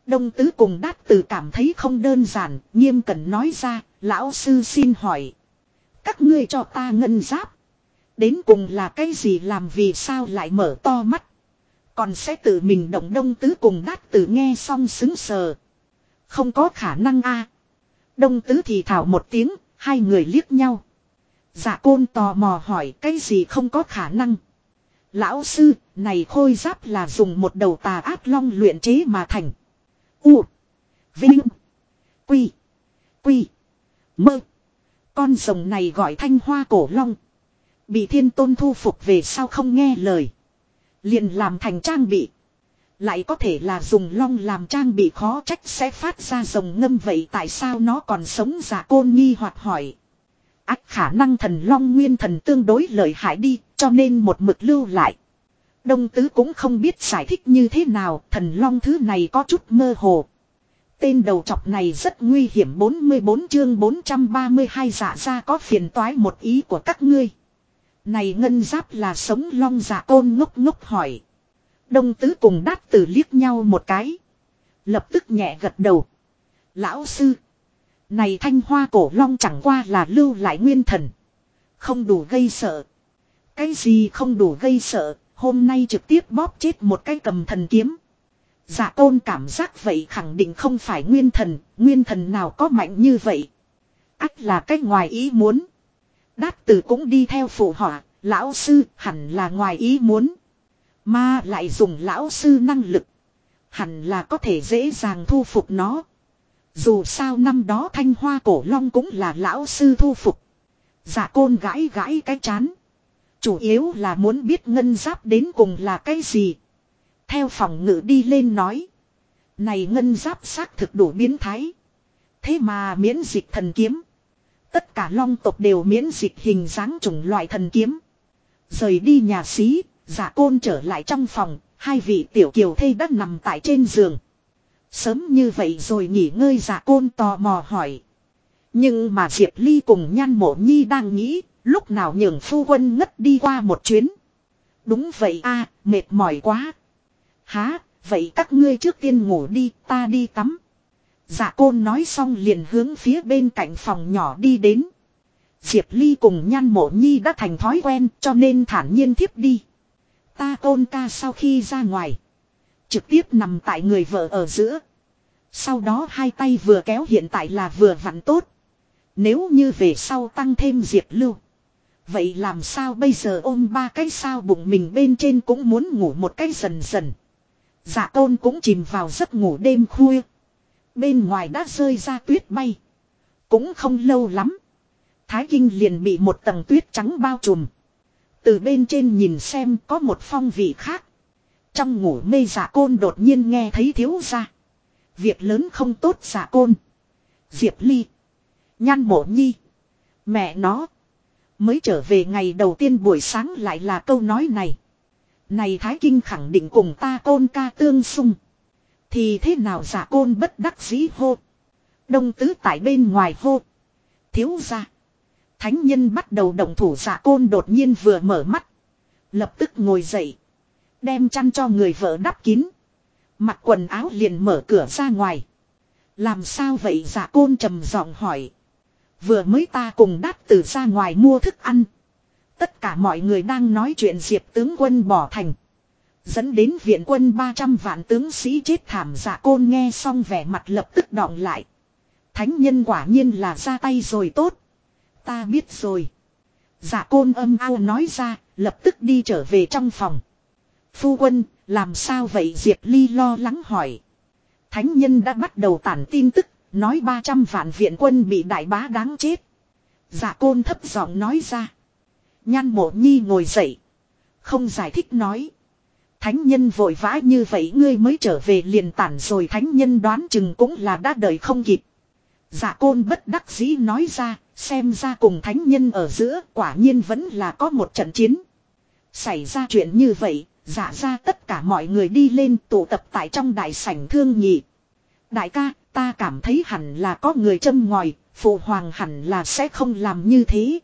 Speaker 1: Đông tứ cùng đát tử cảm thấy không đơn giản, nghiêm cẩn nói ra, lão sư xin hỏi. Các ngươi cho ta ngân giáp. Đến cùng là cái gì làm vì sao lại mở to mắt. Còn sẽ tự mình động đông tứ cùng đát tử nghe xong xứng sờ. Không có khả năng a. Đông tứ thì thảo một tiếng, hai người liếc nhau. Dạ côn tò mò hỏi cái gì không có khả năng. Lão sư, này khôi giáp là dùng một đầu tà ác long luyện chế mà thành. U. Vinh. Quy. Quy. Mơ. Con rồng này gọi thanh hoa cổ long. Bị thiên tôn thu phục về sao không nghe lời. liền làm thành trang bị. Lại có thể là dùng long làm trang bị khó trách sẽ phát ra rồng ngâm vậy tại sao nó còn sống giả côn nghi hoặc hỏi. Ách khả năng thần long nguyên thần tương đối lợi hại đi, cho nên một mực lưu lại. Đông tứ cũng không biết giải thích như thế nào thần long thứ này có chút mơ hồ. Tên đầu chọc này rất nguy hiểm 44 chương 432 giả dạ ra có phiền toái một ý của các ngươi. Này ngân giáp là sống long giả côn ngốc ngốc hỏi. Đông tứ cùng đát tử liếc nhau một cái. Lập tức nhẹ gật đầu. Lão sư. Này thanh hoa cổ long chẳng qua là lưu lại nguyên thần. Không đủ gây sợ. Cái gì không đủ gây sợ, hôm nay trực tiếp bóp chết một cái cầm thần kiếm. Giả tôn cảm giác vậy khẳng định không phải nguyên thần, nguyên thần nào có mạnh như vậy. ách là cách ngoài ý muốn. Đát tử cũng đi theo phụ họa, lão sư hẳn là ngoài ý muốn. Mà lại dùng lão sư năng lực. Hẳn là có thể dễ dàng thu phục nó. Dù sao năm đó thanh hoa cổ long cũng là lão sư thu phục. giả côn gãi gãi cái chán. Chủ yếu là muốn biết ngân giáp đến cùng là cái gì. Theo phòng ngự đi lên nói. Này ngân giáp xác thực đủ biến thái. Thế mà miễn dịch thần kiếm. Tất cả long tộc đều miễn dịch hình dáng chủng loại thần kiếm. Rời đi nhà xí, giả côn trở lại trong phòng, hai vị tiểu kiều thây đã nằm tại trên giường. Sớm như vậy rồi nghỉ ngơi giả côn tò mò hỏi. Nhưng mà Diệp Ly cùng nhan mộ nhi đang nghĩ, lúc nào nhường phu quân ngất đi qua một chuyến. Đúng vậy a mệt mỏi quá. Há, vậy các ngươi trước tiên ngủ đi, ta đi tắm. Dạ côn nói xong liền hướng phía bên cạnh phòng nhỏ đi đến. Diệp Ly cùng nhan mộ nhi đã thành thói quen cho nên thản nhiên thiếp đi. Ta côn ca sau khi ra ngoài. Trực tiếp nằm tại người vợ ở giữa. Sau đó hai tay vừa kéo hiện tại là vừa vặn tốt. Nếu như về sau tăng thêm diệp lưu. Vậy làm sao bây giờ ôm ba cái sao bụng mình bên trên cũng muốn ngủ một cái dần dần. Dạ tôn cũng chìm vào giấc ngủ đêm khuya. Bên ngoài đã rơi ra tuyết bay. Cũng không lâu lắm. Thái Kinh liền bị một tầng tuyết trắng bao trùm. Từ bên trên nhìn xem có một phong vị khác. Trong ngủ mê giả côn đột nhiên nghe thấy thiếu ra. Việc lớn không tốt giả côn. Diệp Ly. Nhan mộ nhi. Mẹ nó. Mới trở về ngày đầu tiên buổi sáng lại là câu nói này. Này Thái Kinh khẳng định cùng ta côn ca tương xung. Thì thế nào giả côn bất đắc dĩ hô. Đông tứ tại bên ngoài hô. Thiếu ra. Thánh nhân bắt đầu động thủ giả côn đột nhiên vừa mở mắt. Lập tức ngồi dậy. Đem chăn cho người vợ đắp kín. Mặc quần áo liền mở cửa ra ngoài. Làm sao vậy giả côn trầm giọng hỏi. Vừa mới ta cùng đát từ ra ngoài mua thức ăn. Tất cả mọi người đang nói chuyện diệp tướng quân bỏ thành. Dẫn đến viện quân 300 vạn tướng sĩ chết thảm giả côn nghe xong vẻ mặt lập tức đọng lại. Thánh nhân quả nhiên là ra tay rồi tốt. Ta biết rồi. Giả côn âm ao nói ra, lập tức đi trở về trong phòng. Phu quân, làm sao vậy Diệp Ly lo lắng hỏi. Thánh nhân đã bắt đầu tản tin tức, nói 300 vạn viện quân bị đại bá đáng chết. Giả côn thấp giọng nói ra. Nhan mộ nhi ngồi dậy. Không giải thích nói. Thánh nhân vội vã như vậy ngươi mới trở về liền tản rồi thánh nhân đoán chừng cũng là đã đợi không kịp. Dạ côn bất đắc dĩ nói ra, xem ra cùng thánh nhân ở giữa quả nhiên vẫn là có một trận chiến. Xảy ra chuyện như vậy, giả dạ ra tất cả mọi người đi lên tụ tập tại trong đại sảnh thương nhị. Đại ca, ta cảm thấy hẳn là có người châm ngòi, phụ hoàng hẳn là sẽ không làm như thế.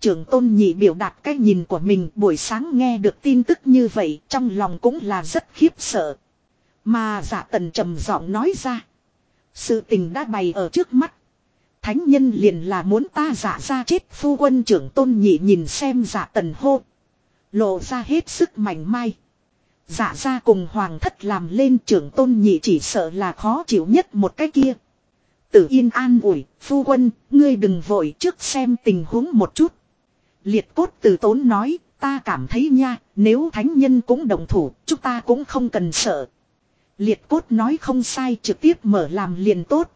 Speaker 1: Trưởng tôn nhị biểu đạt cái nhìn của mình buổi sáng nghe được tin tức như vậy trong lòng cũng là rất khiếp sợ. Mà giả tần trầm giọng nói ra. Sự tình đã bày ở trước mắt. Thánh nhân liền là muốn ta giả ra chết phu quân trưởng tôn nhị nhìn xem giả tần hô. Lộ ra hết sức mảnh mai dạ ra cùng hoàng thất làm lên trưởng tôn nhị chỉ sợ là khó chịu nhất một cái kia. Tử yên an ủi, phu quân, ngươi đừng vội trước xem tình huống một chút. Liệt cốt từ tốn nói, ta cảm thấy nha, nếu thánh nhân cũng đồng thủ, chúng ta cũng không cần sợ. Liệt cốt nói không sai trực tiếp mở làm liền tốt.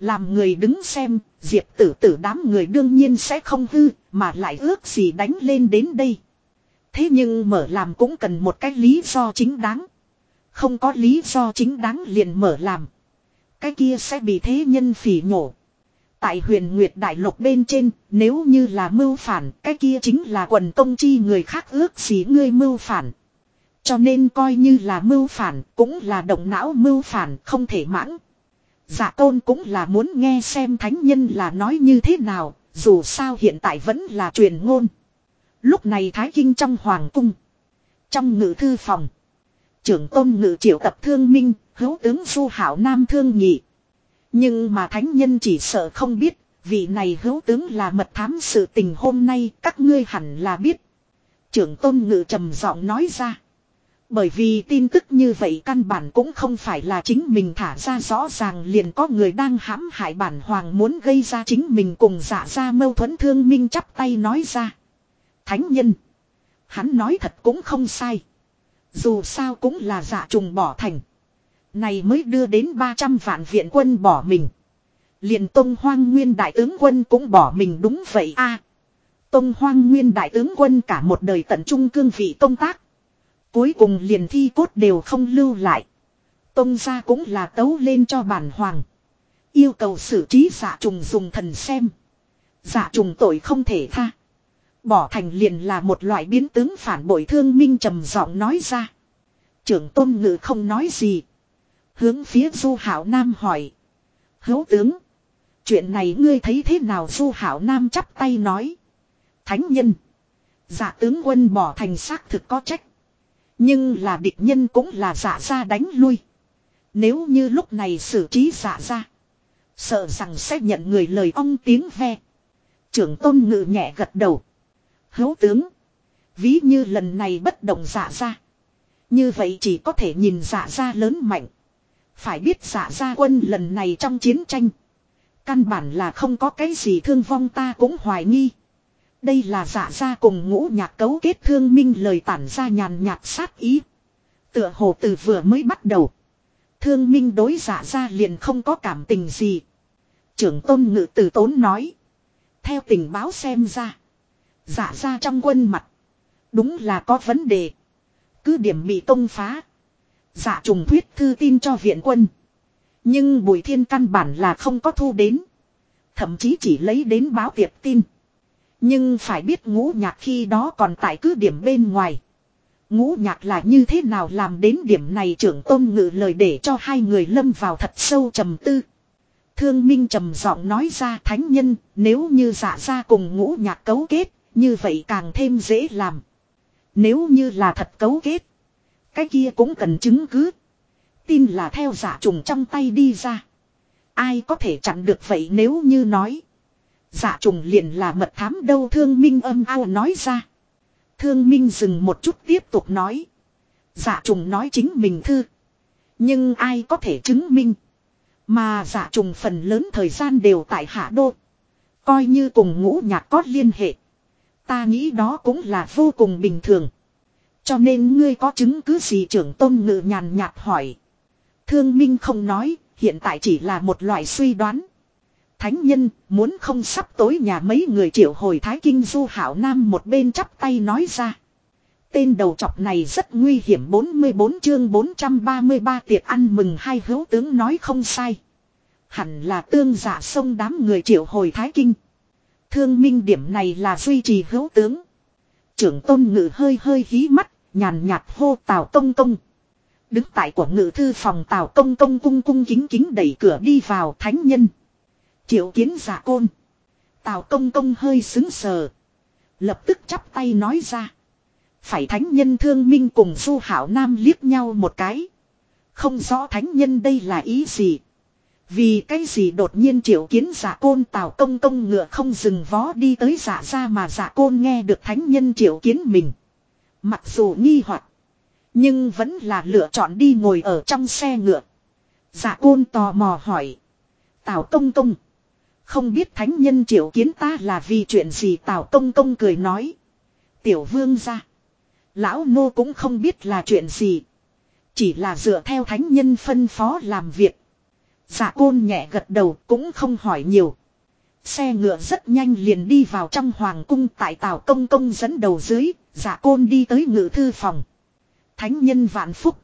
Speaker 1: Làm người đứng xem, diệp tử tử đám người đương nhiên sẽ không hư, mà lại ước gì đánh lên đến đây. Thế nhưng mở làm cũng cần một cái lý do chính đáng. Không có lý do chính đáng liền mở làm. Cái kia sẽ bị thế nhân phỉ nhổ. Tại huyền Nguyệt Đại Lục bên trên, nếu như là mưu phản, cái kia chính là quần công chi người khác ước gì ngươi mưu phản. Cho nên coi như là mưu phản, cũng là động não mưu phản, không thể mãng. giả tôn cũng là muốn nghe xem thánh nhân là nói như thế nào, dù sao hiện tại vẫn là truyền ngôn. Lúc này Thái Kinh trong Hoàng cung. Trong ngự thư phòng. Trưởng tôn ngự triệu tập thương minh, hữu tướng du hảo nam thương nhị. Nhưng mà thánh nhân chỉ sợ không biết, vị này hữu tướng là mật thám sự tình hôm nay các ngươi hẳn là biết. Trưởng tôn ngự trầm giọng nói ra. Bởi vì tin tức như vậy căn bản cũng không phải là chính mình thả ra rõ ràng liền có người đang hãm hại bản hoàng muốn gây ra chính mình cùng giả ra mâu thuẫn thương minh chắp tay nói ra. Thánh nhân. Hắn nói thật cũng không sai. Dù sao cũng là giả trùng bỏ thành. Này mới đưa đến 300 vạn viện quân bỏ mình. liền Tông Hoang Nguyên đại tướng quân cũng bỏ mình đúng vậy a. Tông Hoang Nguyên đại tướng quân cả một đời tận trung cương vị công tác. Cuối cùng liền thi cốt đều không lưu lại. Tông gia cũng là tấu lên cho bản hoàng. Yêu cầu xử trí giả trùng dùng thần xem. giả trùng tội không thể tha. Bỏ thành liền là một loại biến tướng phản bội thương minh trầm giọng nói ra. Trưởng tôn ngự không nói gì. Hướng phía du hảo nam hỏi. Hấu tướng. Chuyện này ngươi thấy thế nào du hảo nam chắp tay nói. Thánh nhân. giả tướng quân bỏ thành xác thực có trách. Nhưng là địch nhân cũng là giả ra đánh lui. Nếu như lúc này xử trí giả ra. Sợ rằng sẽ nhận người lời ong tiếng ve. Trưởng tôn ngự nhẹ gật đầu. Hấu tướng. Ví như lần này bất động dạ ra. Như vậy chỉ có thể nhìn dạ ra lớn mạnh. Phải biết dạ ra quân lần này trong chiến tranh. Căn bản là không có cái gì thương vong ta cũng hoài nghi. Đây là dạ ra cùng ngũ nhạc cấu kết thương minh lời tản ra nhàn nhạt sát ý. Tựa hồ từ vừa mới bắt đầu. Thương minh đối dạ ra liền không có cảm tình gì. Trưởng tôn ngự từ tốn nói. Theo tình báo xem ra. Dạ ra trong quân mặt. Đúng là có vấn đề. Cứ điểm bị công phá. Dạ trùng thuyết thư tin cho viện quân. Nhưng bùi thiên căn bản là không có thu đến. Thậm chí chỉ lấy đến báo tiệp tin. Nhưng phải biết ngũ nhạc khi đó còn tại cứ điểm bên ngoài. Ngũ nhạc là như thế nào làm đến điểm này trưởng tôn ngự lời để cho hai người lâm vào thật sâu trầm tư. Thương Minh trầm giọng nói ra thánh nhân, nếu như dạ ra cùng ngũ nhạc cấu kết, như vậy càng thêm dễ làm. Nếu như là thật cấu kết, cái kia cũng cần chứng cứ. Tin là theo giả trùng trong tay đi ra. Ai có thể chặn được vậy nếu như nói. Giả trùng liền là mật thám đâu thương minh âm ao nói ra. Thương minh dừng một chút tiếp tục nói. Giả trùng nói chính mình thư. Nhưng ai có thể chứng minh. Mà giả trùng phần lớn thời gian đều tại hạ đô. Coi như cùng ngũ nhạc có liên hệ. Ta nghĩ đó cũng là vô cùng bình thường. Cho nên ngươi có chứng cứ gì trưởng tôn ngự nhàn nhạt hỏi. Thương Minh không nói, hiện tại chỉ là một loại suy đoán. Thánh nhân, muốn không sắp tối nhà mấy người triệu hồi Thái Kinh Du Hảo Nam một bên chắp tay nói ra. Tên đầu chọc này rất nguy hiểm 44 chương 433 tiệc ăn mừng hai hữu tướng nói không sai. Hẳn là tương giả sông đám người triệu hồi Thái Kinh. Thương minh điểm này là duy trì hữu tướng. Trưởng tôn ngự hơi hơi hí mắt, nhàn nhạt hô tào công công. Đứng tại của ngự thư phòng tào công công cung cung kính kính đẩy cửa đi vào thánh nhân. Triệu kiến giả côn. Tào công công hơi xứng sờ. Lập tức chắp tay nói ra. Phải thánh nhân thương minh cùng du hảo nam liếc nhau một cái. Không rõ thánh nhân đây là ý gì. Vì cái gì đột nhiên triệu kiến giả côn tào công công ngựa không dừng vó đi tới giả ra mà giả côn nghe được thánh nhân triệu kiến mình. Mặc dù nghi hoặc, Nhưng vẫn là lựa chọn đi ngồi ở trong xe ngựa. Giả côn tò mò hỏi. Tào công công. Không biết thánh nhân triệu kiến ta là vì chuyện gì Tào công công cười nói. Tiểu vương ra. Lão nô cũng không biết là chuyện gì. Chỉ là dựa theo thánh nhân phân phó làm việc. Dạ côn nhẹ gật đầu cũng không hỏi nhiều. Xe ngựa rất nhanh liền đi vào trong hoàng cung tại tàu công công dẫn đầu dưới, dạ côn đi tới ngự thư phòng. Thánh nhân vạn phúc.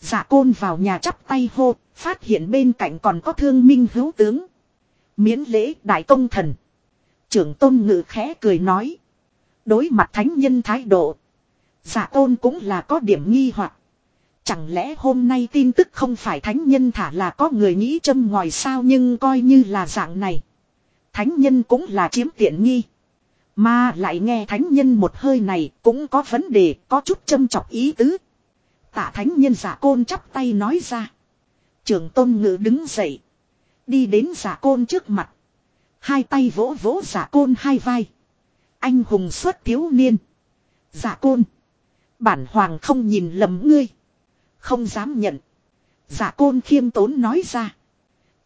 Speaker 1: Dạ côn vào nhà chắp tay hô, phát hiện bên cạnh còn có thương minh hữu tướng. Miễn lễ đại công thần. Trưởng tôn ngự khẽ cười nói. Đối mặt thánh nhân thái độ. Dạ tôn cũng là có điểm nghi hoặc Chẳng lẽ hôm nay tin tức không phải thánh nhân thả là có người nghĩ châm ngòi sao nhưng coi như là dạng này. Thánh nhân cũng là chiếm tiện nghi. Mà lại nghe thánh nhân một hơi này cũng có vấn đề, có chút châm chọc ý tứ. Tạ thánh nhân giả côn chắp tay nói ra. Trường tôn ngự đứng dậy. Đi đến giả côn trước mặt. Hai tay vỗ vỗ giả côn hai vai. Anh hùng xuất thiếu niên. Giả côn. Bản hoàng không nhìn lầm ngươi. Không dám nhận. Giả côn khiêm tốn nói ra.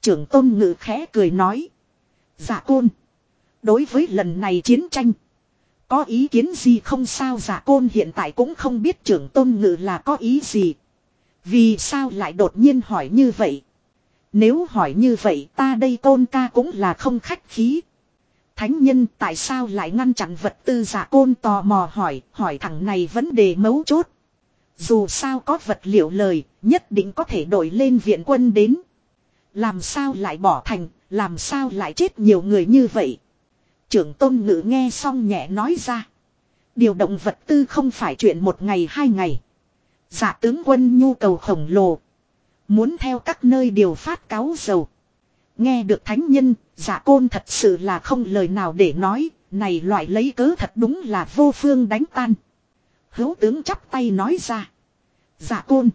Speaker 1: Trưởng tôn ngự khẽ cười nói. Giả côn. Đối với lần này chiến tranh. Có ý kiến gì không sao giả côn hiện tại cũng không biết trưởng tôn ngự là có ý gì. Vì sao lại đột nhiên hỏi như vậy? Nếu hỏi như vậy ta đây tôn ca cũng là không khách khí. Thánh nhân tại sao lại ngăn chặn vật tư giả côn tò mò hỏi, hỏi thằng này vấn đề mấu chốt. Dù sao có vật liệu lời, nhất định có thể đổi lên viện quân đến. Làm sao lại bỏ thành, làm sao lại chết nhiều người như vậy. Trưởng tôn ngữ nghe xong nhẹ nói ra. Điều động vật tư không phải chuyện một ngày hai ngày. Giả tướng quân nhu cầu khổng lồ. Muốn theo các nơi điều phát cáo dầu. Nghe được thánh nhân, giả côn thật sự là không lời nào để nói, này loại lấy cớ thật đúng là vô phương đánh tan. Hữu tướng chắp tay nói ra. Giả côn.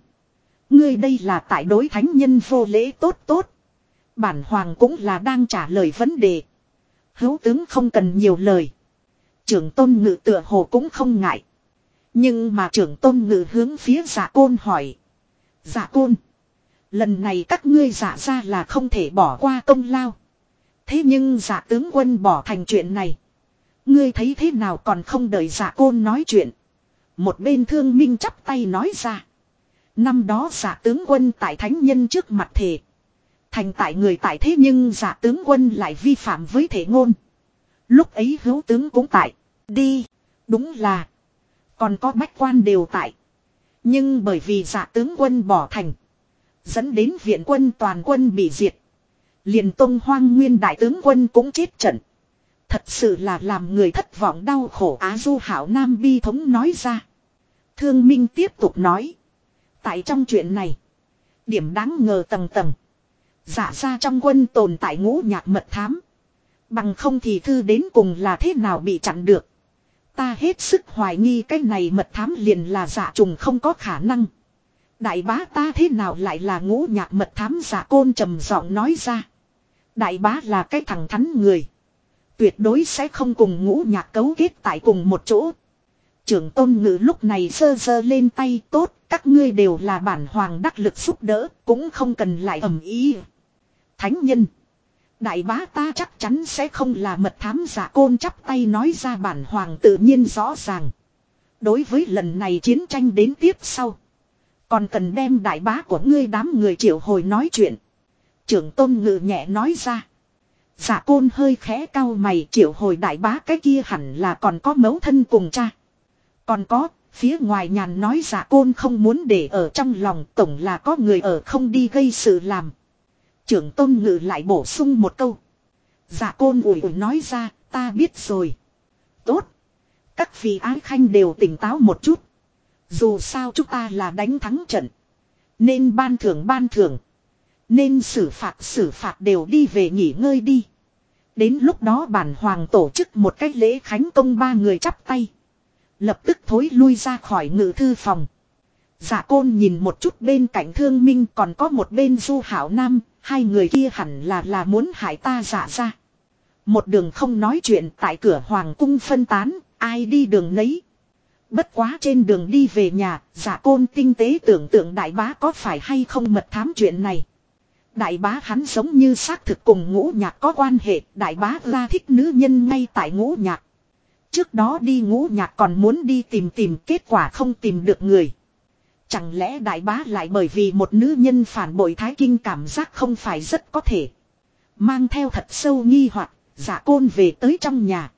Speaker 1: Ngươi đây là tại đối thánh nhân vô lễ tốt tốt. Bản hoàng cũng là đang trả lời vấn đề. Hữu tướng không cần nhiều lời. Trưởng tôn ngự tựa hồ cũng không ngại. Nhưng mà trưởng tôn ngự hướng phía giả côn hỏi. Giả côn. Lần này các ngươi giả ra là không thể bỏ qua công lao. Thế nhưng giả tướng quân bỏ thành chuyện này. Ngươi thấy thế nào còn không đợi giả côn nói chuyện. Một bên thương minh chắp tay nói ra. Năm đó giả tướng quân tại thánh nhân trước mặt thể. Thành tại người tại thế nhưng giả tướng quân lại vi phạm với thể ngôn. Lúc ấy hữu tướng cũng tại. Đi. Đúng là. Còn có bách quan đều tại. Nhưng bởi vì giả tướng quân bỏ thành. Dẫn đến viện quân toàn quân bị diệt. liền tông hoang nguyên đại tướng quân cũng chết trận. Thật sự là làm người thất vọng đau khổ Á Du Hảo Nam Bi Thống nói ra. Thương Minh tiếp tục nói. Tại trong chuyện này. Điểm đáng ngờ tầng tầng. Giả ra trong quân tồn tại ngũ nhạc mật thám. Bằng không thì thư đến cùng là thế nào bị chặn được. Ta hết sức hoài nghi cái này mật thám liền là giả trùng không có khả năng. Đại bá ta thế nào lại là ngũ nhạc mật thám giả côn trầm giọng nói ra. Đại bá là cái thằng thắn người. Tuyệt đối sẽ không cùng ngũ nhạc cấu kết tại cùng một chỗ. Trưởng tôn ngữ lúc này sơ sơ lên tay tốt, các ngươi đều là bản hoàng đắc lực giúp đỡ, cũng không cần lại ẩm ý. Thánh nhân. Đại bá ta chắc chắn sẽ không là mật thám giả côn chắp tay nói ra bản hoàng tự nhiên rõ ràng. Đối với lần này chiến tranh đến tiếp sau. Còn cần đem đại bá của ngươi đám người triệu hồi nói chuyện. Trưởng tôn ngự nhẹ nói ra. Giả côn hơi khẽ cao mày triệu hồi đại bá cái kia hẳn là còn có mấu thân cùng cha. Còn có, phía ngoài nhàn nói giả côn không muốn để ở trong lòng tổng là có người ở không đi gây sự làm. Trưởng tôn ngự lại bổ sung một câu. Giả côn ủi ủi nói ra, ta biết rồi. Tốt. Các vị ái khanh đều tỉnh táo một chút. Dù sao chúng ta là đánh thắng trận. Nên ban thưởng ban thưởng. Nên xử phạt xử phạt đều đi về nghỉ ngơi đi. Đến lúc đó bản hoàng tổ chức một cách lễ khánh công ba người chắp tay. Lập tức thối lui ra khỏi ngự thư phòng. Giả côn nhìn một chút bên cạnh thương minh còn có một bên du hảo nam, hai người kia hẳn là là muốn hại ta giả ra. Một đường không nói chuyện tại cửa hoàng cung phân tán, ai đi đường nấy. Bất quá trên đường đi về nhà, giả côn tinh tế tưởng tượng đại bá có phải hay không mật thám chuyện này. Đại bá hắn giống như xác thực cùng ngũ nhạc có quan hệ, đại bá ra thích nữ nhân ngay tại ngũ nhạc. Trước đó đi ngũ nhạc còn muốn đi tìm tìm kết quả không tìm được người. Chẳng lẽ đại bá lại bởi vì một nữ nhân phản bội thái kinh cảm giác không phải rất có thể. Mang theo thật sâu nghi hoặc, giả côn về tới trong nhà.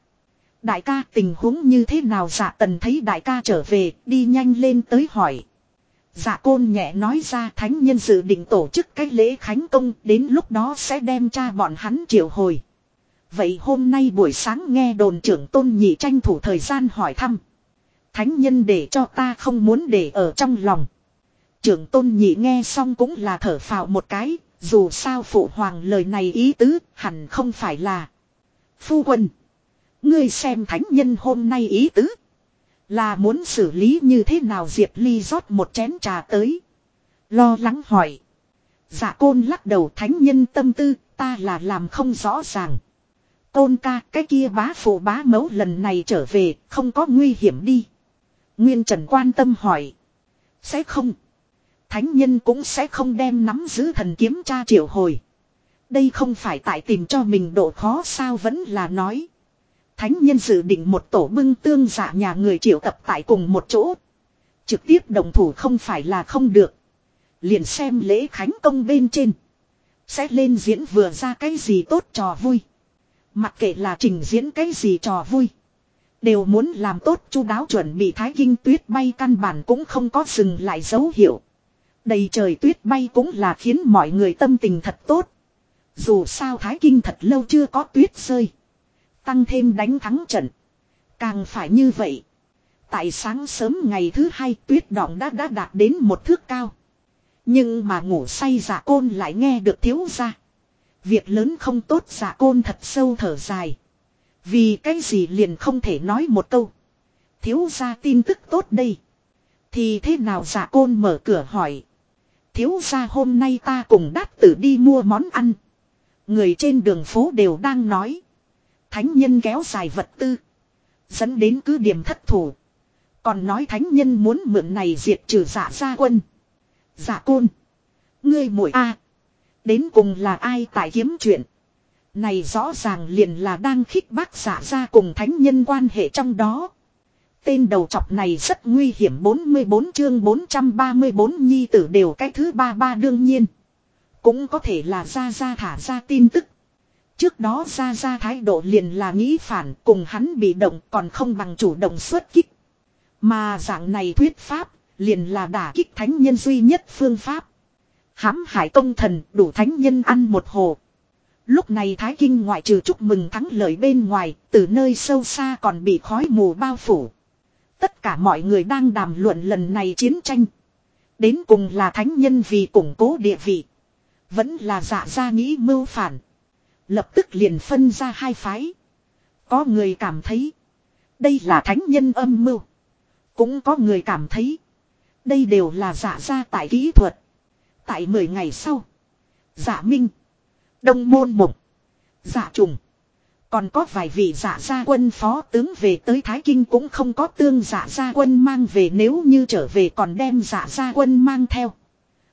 Speaker 1: Đại ca tình huống như thế nào giả tần thấy đại ca trở về, đi nhanh lên tới hỏi. Giả côn nhẹ nói ra thánh nhân dự định tổ chức cái lễ khánh công, đến lúc đó sẽ đem cha bọn hắn triệu hồi. Vậy hôm nay buổi sáng nghe đồn trưởng tôn nhị tranh thủ thời gian hỏi thăm. Thánh nhân để cho ta không muốn để ở trong lòng. Trưởng tôn nhị nghe xong cũng là thở phào một cái, dù sao phụ hoàng lời này ý tứ hẳn không phải là. Phu quân. Ngươi xem thánh nhân hôm nay ý tứ. Là muốn xử lý như thế nào Diệp Ly rót một chén trà tới. Lo lắng hỏi. Dạ côn lắc đầu thánh nhân tâm tư ta là làm không rõ ràng. Tôn ca, cái kia bá phụ bá mẫu lần này trở về, không có nguy hiểm đi. Nguyên Trần quan tâm hỏi. Sẽ không. Thánh nhân cũng sẽ không đem nắm giữ thần kiếm tra triệu hồi. Đây không phải tại tìm cho mình độ khó sao vẫn là nói. Thánh nhân dự định một tổ bưng tương giả nhà người triệu tập tại cùng một chỗ. Trực tiếp đồng thủ không phải là không được. Liền xem lễ khánh công bên trên. Sẽ lên diễn vừa ra cái gì tốt trò vui. Mặc kệ là trình diễn cái gì trò vui. Đều muốn làm tốt chu đáo chuẩn bị thái kinh tuyết bay căn bản cũng không có dừng lại dấu hiệu. Đầy trời tuyết bay cũng là khiến mọi người tâm tình thật tốt. Dù sao thái kinh thật lâu chưa có tuyết rơi. Tăng thêm đánh thắng trận. Càng phải như vậy. Tại sáng sớm ngày thứ hai tuyết đọng đã đã đạt đến một thước cao. Nhưng mà ngủ say giả côn lại nghe được thiếu ra. Việc lớn không tốt giả côn thật sâu thở dài. Vì cái gì liền không thể nói một câu. Thiếu ra tin tức tốt đây. Thì thế nào giả côn mở cửa hỏi. Thiếu ra hôm nay ta cùng đát tử đi mua món ăn. Người trên đường phố đều đang nói. Thánh nhân kéo dài vật tư. Dẫn đến cứ điểm thất thủ. Còn nói thánh nhân muốn mượn này diệt trừ giả gia quân. Giả côn. Ngươi muội a Đến cùng là ai tại kiếm chuyện. Này rõ ràng liền là đang khích bác giả ra cùng thánh nhân quan hệ trong đó. Tên đầu chọc này rất nguy hiểm 44 chương 434 nhi tử đều cái thứ ba ba đương nhiên. Cũng có thể là ra ra thả ra tin tức. Trước đó ra ra thái độ liền là nghĩ phản, cùng hắn bị động còn không bằng chủ động xuất kích. Mà dạng này thuyết pháp, liền là đả kích thánh nhân duy nhất phương pháp hãm hải công thần đủ thánh nhân ăn một hồ. Lúc này Thái Kinh ngoại trừ chúc mừng thắng lợi bên ngoài, từ nơi sâu xa còn bị khói mù bao phủ. Tất cả mọi người đang đàm luận lần này chiến tranh. Đến cùng là thánh nhân vì củng cố địa vị. Vẫn là dạ ra nghĩ mưu phản. Lập tức liền phân ra hai phái. Có người cảm thấy. Đây là thánh nhân âm mưu. Cũng có người cảm thấy. Đây đều là giả ra tại kỹ thuật. Tại 10 ngày sau. Giả minh. Đông môn Mục, Giả trùng. Còn có vài vị giả gia quân phó tướng về tới Thái Kinh cũng không có tương giả gia quân mang về nếu như trở về còn đem giả gia quân mang theo.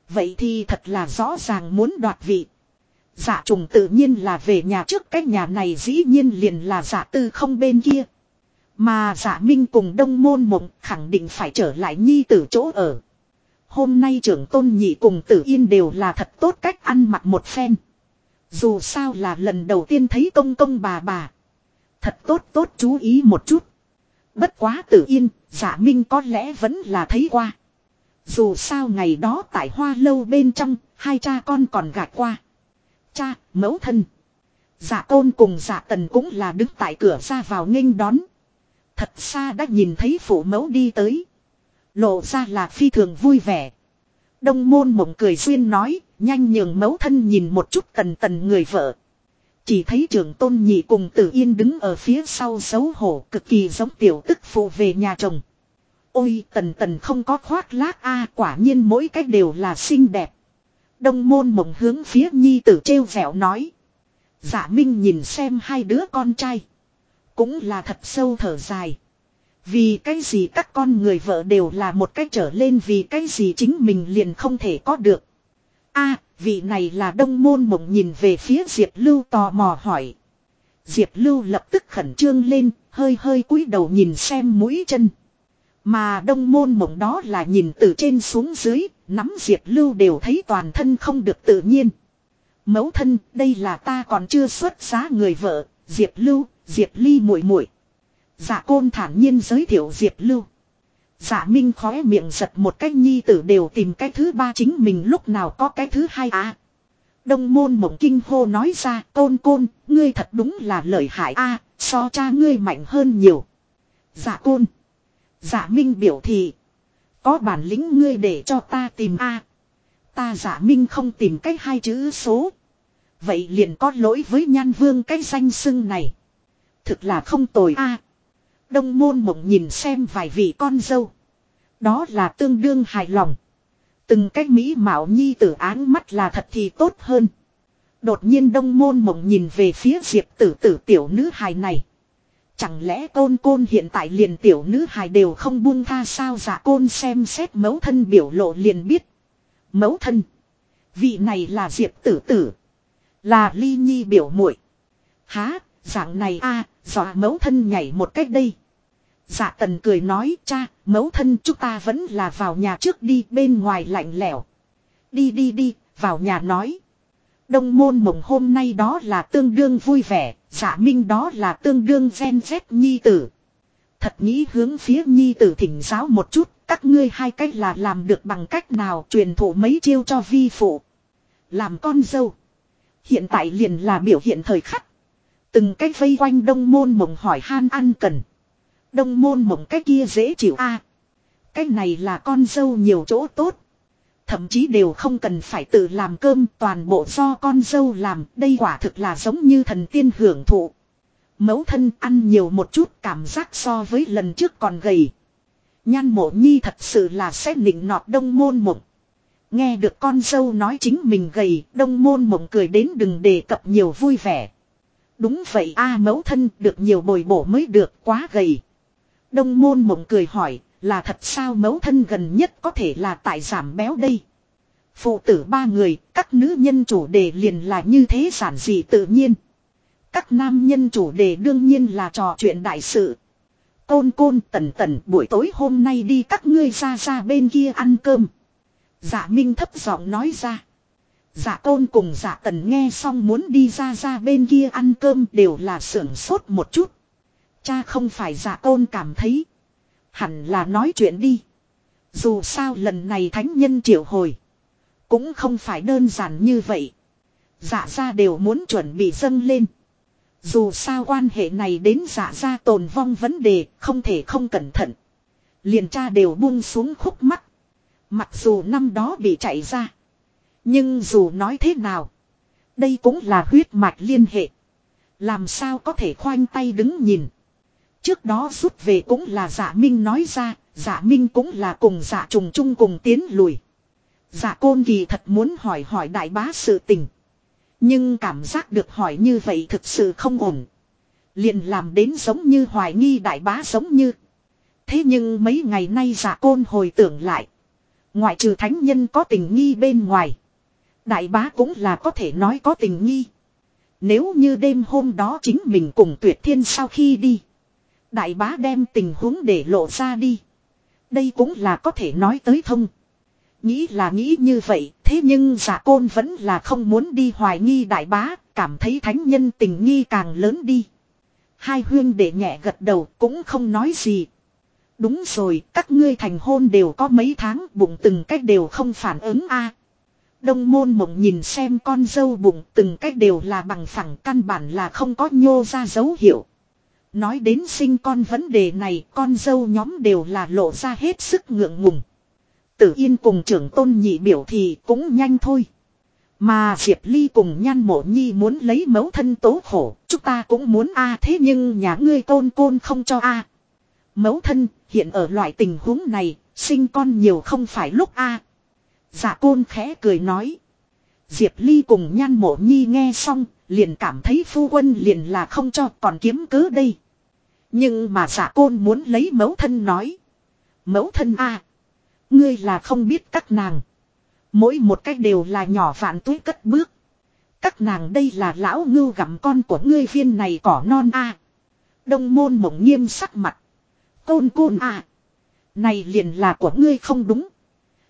Speaker 1: Vậy thì thật là rõ ràng muốn đoạt vị. Giả trùng tự nhiên là về nhà trước cái nhà này dĩ nhiên liền là giả tư không bên kia. Mà giả minh cùng đông môn mộng khẳng định phải trở lại nhi tử chỗ ở. Hôm nay trưởng tôn nhị cùng tử yên đều là thật tốt cách ăn mặc một phen. Dù sao là lần đầu tiên thấy công công bà bà. Thật tốt tốt chú ý một chút. Bất quá tử yên, giả minh có lẽ vẫn là thấy qua. Dù sao ngày đó tại hoa lâu bên trong, hai cha con còn gạt qua. Cha, mẫu thân. Giả tôn cùng giả tần cũng là đứng tại cửa ra vào nghênh đón. Thật xa đã nhìn thấy phụ mẫu đi tới. Lộ ra là phi thường vui vẻ. Đông môn mộng cười duyên nói, nhanh nhường mẫu thân nhìn một chút tần tần người vợ. Chỉ thấy trưởng tôn nhị cùng tử yên đứng ở phía sau xấu hổ cực kỳ giống tiểu tức phụ về nhà chồng. Ôi tần tần không có khoác lác a quả nhiên mỗi cách đều là xinh đẹp. Đông môn mộng hướng phía nhi tử treo vẹo nói. Giả dạ minh nhìn xem hai đứa con trai. Cũng là thật sâu thở dài. Vì cái gì các con người vợ đều là một cách trở lên vì cái gì chính mình liền không thể có được. a vị này là đông môn mộng nhìn về phía Diệp Lưu tò mò hỏi. Diệp Lưu lập tức khẩn trương lên, hơi hơi cúi đầu nhìn xem mũi chân. Mà đông môn mộng đó là nhìn từ trên xuống dưới, nắm Diệp Lưu đều thấy toàn thân không được tự nhiên. Mẫu thân, đây là ta còn chưa xuất giá người vợ, Diệp Lưu, Diệp Ly muội muội. Dạ côn thản nhiên giới thiệu Diệp Lưu. Dạ Minh khóe miệng giật một cách nhi tử đều tìm cái thứ ba chính mình lúc nào có cái thứ hai à. Đông môn mộng kinh hô nói ra côn côn, ngươi thật đúng là lợi hại a so cha ngươi mạnh hơn nhiều. Dạ côn. Dạ Minh biểu thị. Có bản lĩnh ngươi để cho ta tìm a Ta dạ Minh không tìm cái hai chữ số. Vậy liền có lỗi với nhan vương cái danh xưng này. Thực là không tồi a Đông môn mộng nhìn xem vài vị con dâu. Đó là tương đương hài lòng. Từng cách mỹ mạo nhi tử án mắt là thật thì tốt hơn. Đột nhiên đông môn mộng nhìn về phía diệp tử tử tiểu nữ hài này. Chẳng lẽ côn côn hiện tại liền tiểu nữ hài đều không buông tha sao Dạ côn xem xét mẫu thân biểu lộ liền biết. Mẫu thân. Vị này là diệp tử tử. Là ly nhi biểu muội Há, dạng này a dọa mẫu thân nhảy một cách đây. Dạ tần cười nói cha, mẫu thân chúng ta vẫn là vào nhà trước đi bên ngoài lạnh lẽo. Đi đi đi, vào nhà nói. Đông môn mộng hôm nay đó là tương đương vui vẻ, dạ minh đó là tương đương gen z nhi tử. Thật nghĩ hướng phía nhi tử thỉnh giáo một chút, các ngươi hai cách là làm được bằng cách nào truyền thụ mấy chiêu cho vi phụ. Làm con dâu. Hiện tại liền là biểu hiện thời khắc. Từng cách vây quanh đông môn mộng hỏi han ăn cần. Đông môn mộng cái kia dễ chịu a Cái này là con dâu nhiều chỗ tốt. Thậm chí đều không cần phải tự làm cơm toàn bộ do con dâu làm. Đây quả thực là giống như thần tiên hưởng thụ. Mẫu thân ăn nhiều một chút cảm giác so với lần trước còn gầy. Nhan mộ nhi thật sự là sẽ nịnh nọt đông môn mộng. Nghe được con dâu nói chính mình gầy, đông môn mộng cười đến đừng đề cập nhiều vui vẻ. Đúng vậy a mẫu thân được nhiều bồi bổ mới được quá gầy. Đông môn mộng cười hỏi, là thật sao mẫu thân gần nhất có thể là tại giảm béo đây. Phụ tử ba người, các nữ nhân chủ đề liền là như thế giản dị tự nhiên. Các nam nhân chủ đề đương nhiên là trò chuyện đại sự. Côn côn tần tần buổi tối hôm nay đi các ngươi ra ra bên kia ăn cơm. Dạ Minh thấp giọng nói ra. Dạ tôn cùng dạ tần nghe xong muốn đi ra ra bên kia ăn cơm đều là sưởng sốt một chút. Cha không phải dạ tôn cảm thấy. Hẳn là nói chuyện đi. Dù sao lần này thánh nhân triệu hồi. Cũng không phải đơn giản như vậy. Dạ ra đều muốn chuẩn bị dâng lên. Dù sao quan hệ này đến dạ ra tồn vong vấn đề không thể không cẩn thận. Liền cha đều buông xuống khúc mắt. Mặc dù năm đó bị chạy ra. Nhưng dù nói thế nào. Đây cũng là huyết mạch liên hệ. Làm sao có thể khoanh tay đứng nhìn. Trước đó rút về cũng là giả minh nói ra. Giả minh cũng là cùng giả trùng chung cùng tiến lùi. Giả côn kỳ thật muốn hỏi hỏi đại bá sự tình. Nhưng cảm giác được hỏi như vậy thực sự không ổn. Liền làm đến giống như hoài nghi đại bá giống như. Thế nhưng mấy ngày nay giả côn hồi tưởng lại. Ngoại trừ thánh nhân có tình nghi bên ngoài. Đại bá cũng là có thể nói có tình nghi. Nếu như đêm hôm đó chính mình cùng tuyệt thiên sau khi đi. Đại bá đem tình huống để lộ ra đi. Đây cũng là có thể nói tới thông. Nghĩ là nghĩ như vậy, thế nhưng giả côn vẫn là không muốn đi hoài nghi đại bá, cảm thấy thánh nhân tình nghi càng lớn đi. Hai huyên để nhẹ gật đầu cũng không nói gì. Đúng rồi, các ngươi thành hôn đều có mấy tháng bụng từng cách đều không phản ứng a. Đông môn mộng nhìn xem con dâu bụng từng cách đều là bằng phẳng căn bản là không có nhô ra dấu hiệu. Nói đến sinh con vấn đề này con dâu nhóm đều là lộ ra hết sức ngượng ngùng. Tử Yên cùng trưởng tôn nhị biểu thì cũng nhanh thôi. Mà Diệp Ly cùng nhan mộ nhi muốn lấy mẫu thân tố khổ, chúng ta cũng muốn a à, thế nhưng nhà ngươi tôn côn không cho a à. Mẫu thân, hiện ở loại tình huống này, sinh con nhiều không phải lúc a à. Dạ côn khẽ cười nói. Diệp Ly cùng nhan mộ nhi nghe xong, liền cảm thấy phu quân liền là không cho còn kiếm cớ đây. Nhưng mà dạ côn muốn lấy mẫu thân nói. Mẫu thân a Ngươi là không biết các nàng. Mỗi một cách đều là nhỏ vạn túi cất bước. Các nàng đây là lão ngưu gặm con của ngươi viên này cỏ non a Đông môn mộng nghiêm sắc mặt. Côn côn à. Này liền là của ngươi không đúng.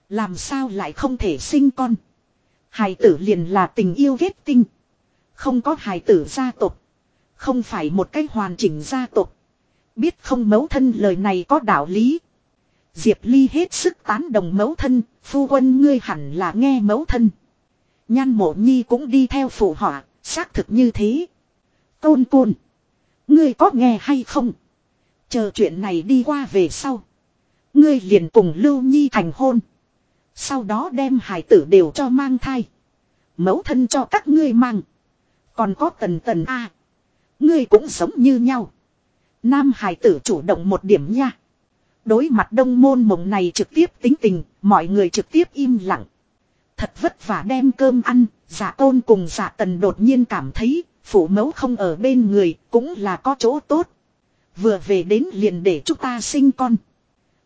Speaker 1: Làm sao lại không thể sinh con. Hài tử liền là tình yêu ghét tinh. Không có hài tử gia tộc. Không phải một cái hoàn chỉnh gia tộc. Biết không mấu thân lời này có đạo lý. Diệp Ly hết sức tán đồng mấu thân, phu quân ngươi hẳn là nghe mấu thân. Nhan mộ nhi cũng đi theo phụ họa, xác thực như thế. Côn côn. Ngươi có nghe hay không? Chờ chuyện này đi qua về sau. Ngươi liền cùng Lưu Nhi thành hôn. Sau đó đem hải tử đều cho mang thai. Mẫu thân cho các ngươi mang. Còn có tần tần A. Ngươi cũng sống như nhau. Nam hải tử chủ động một điểm nha. Đối mặt đông môn mộng này trực tiếp tính tình, mọi người trực tiếp im lặng. Thật vất vả đem cơm ăn, giả tôn cùng giả tần đột nhiên cảm thấy, phụ mẫu không ở bên người, cũng là có chỗ tốt. Vừa về đến liền để chúng ta sinh con.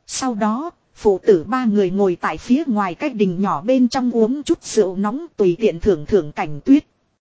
Speaker 1: Sau đó, phụ tử ba người ngồi tại phía ngoài cái đình nhỏ bên trong uống chút rượu nóng tùy tiện thưởng thưởng cảnh tuyết.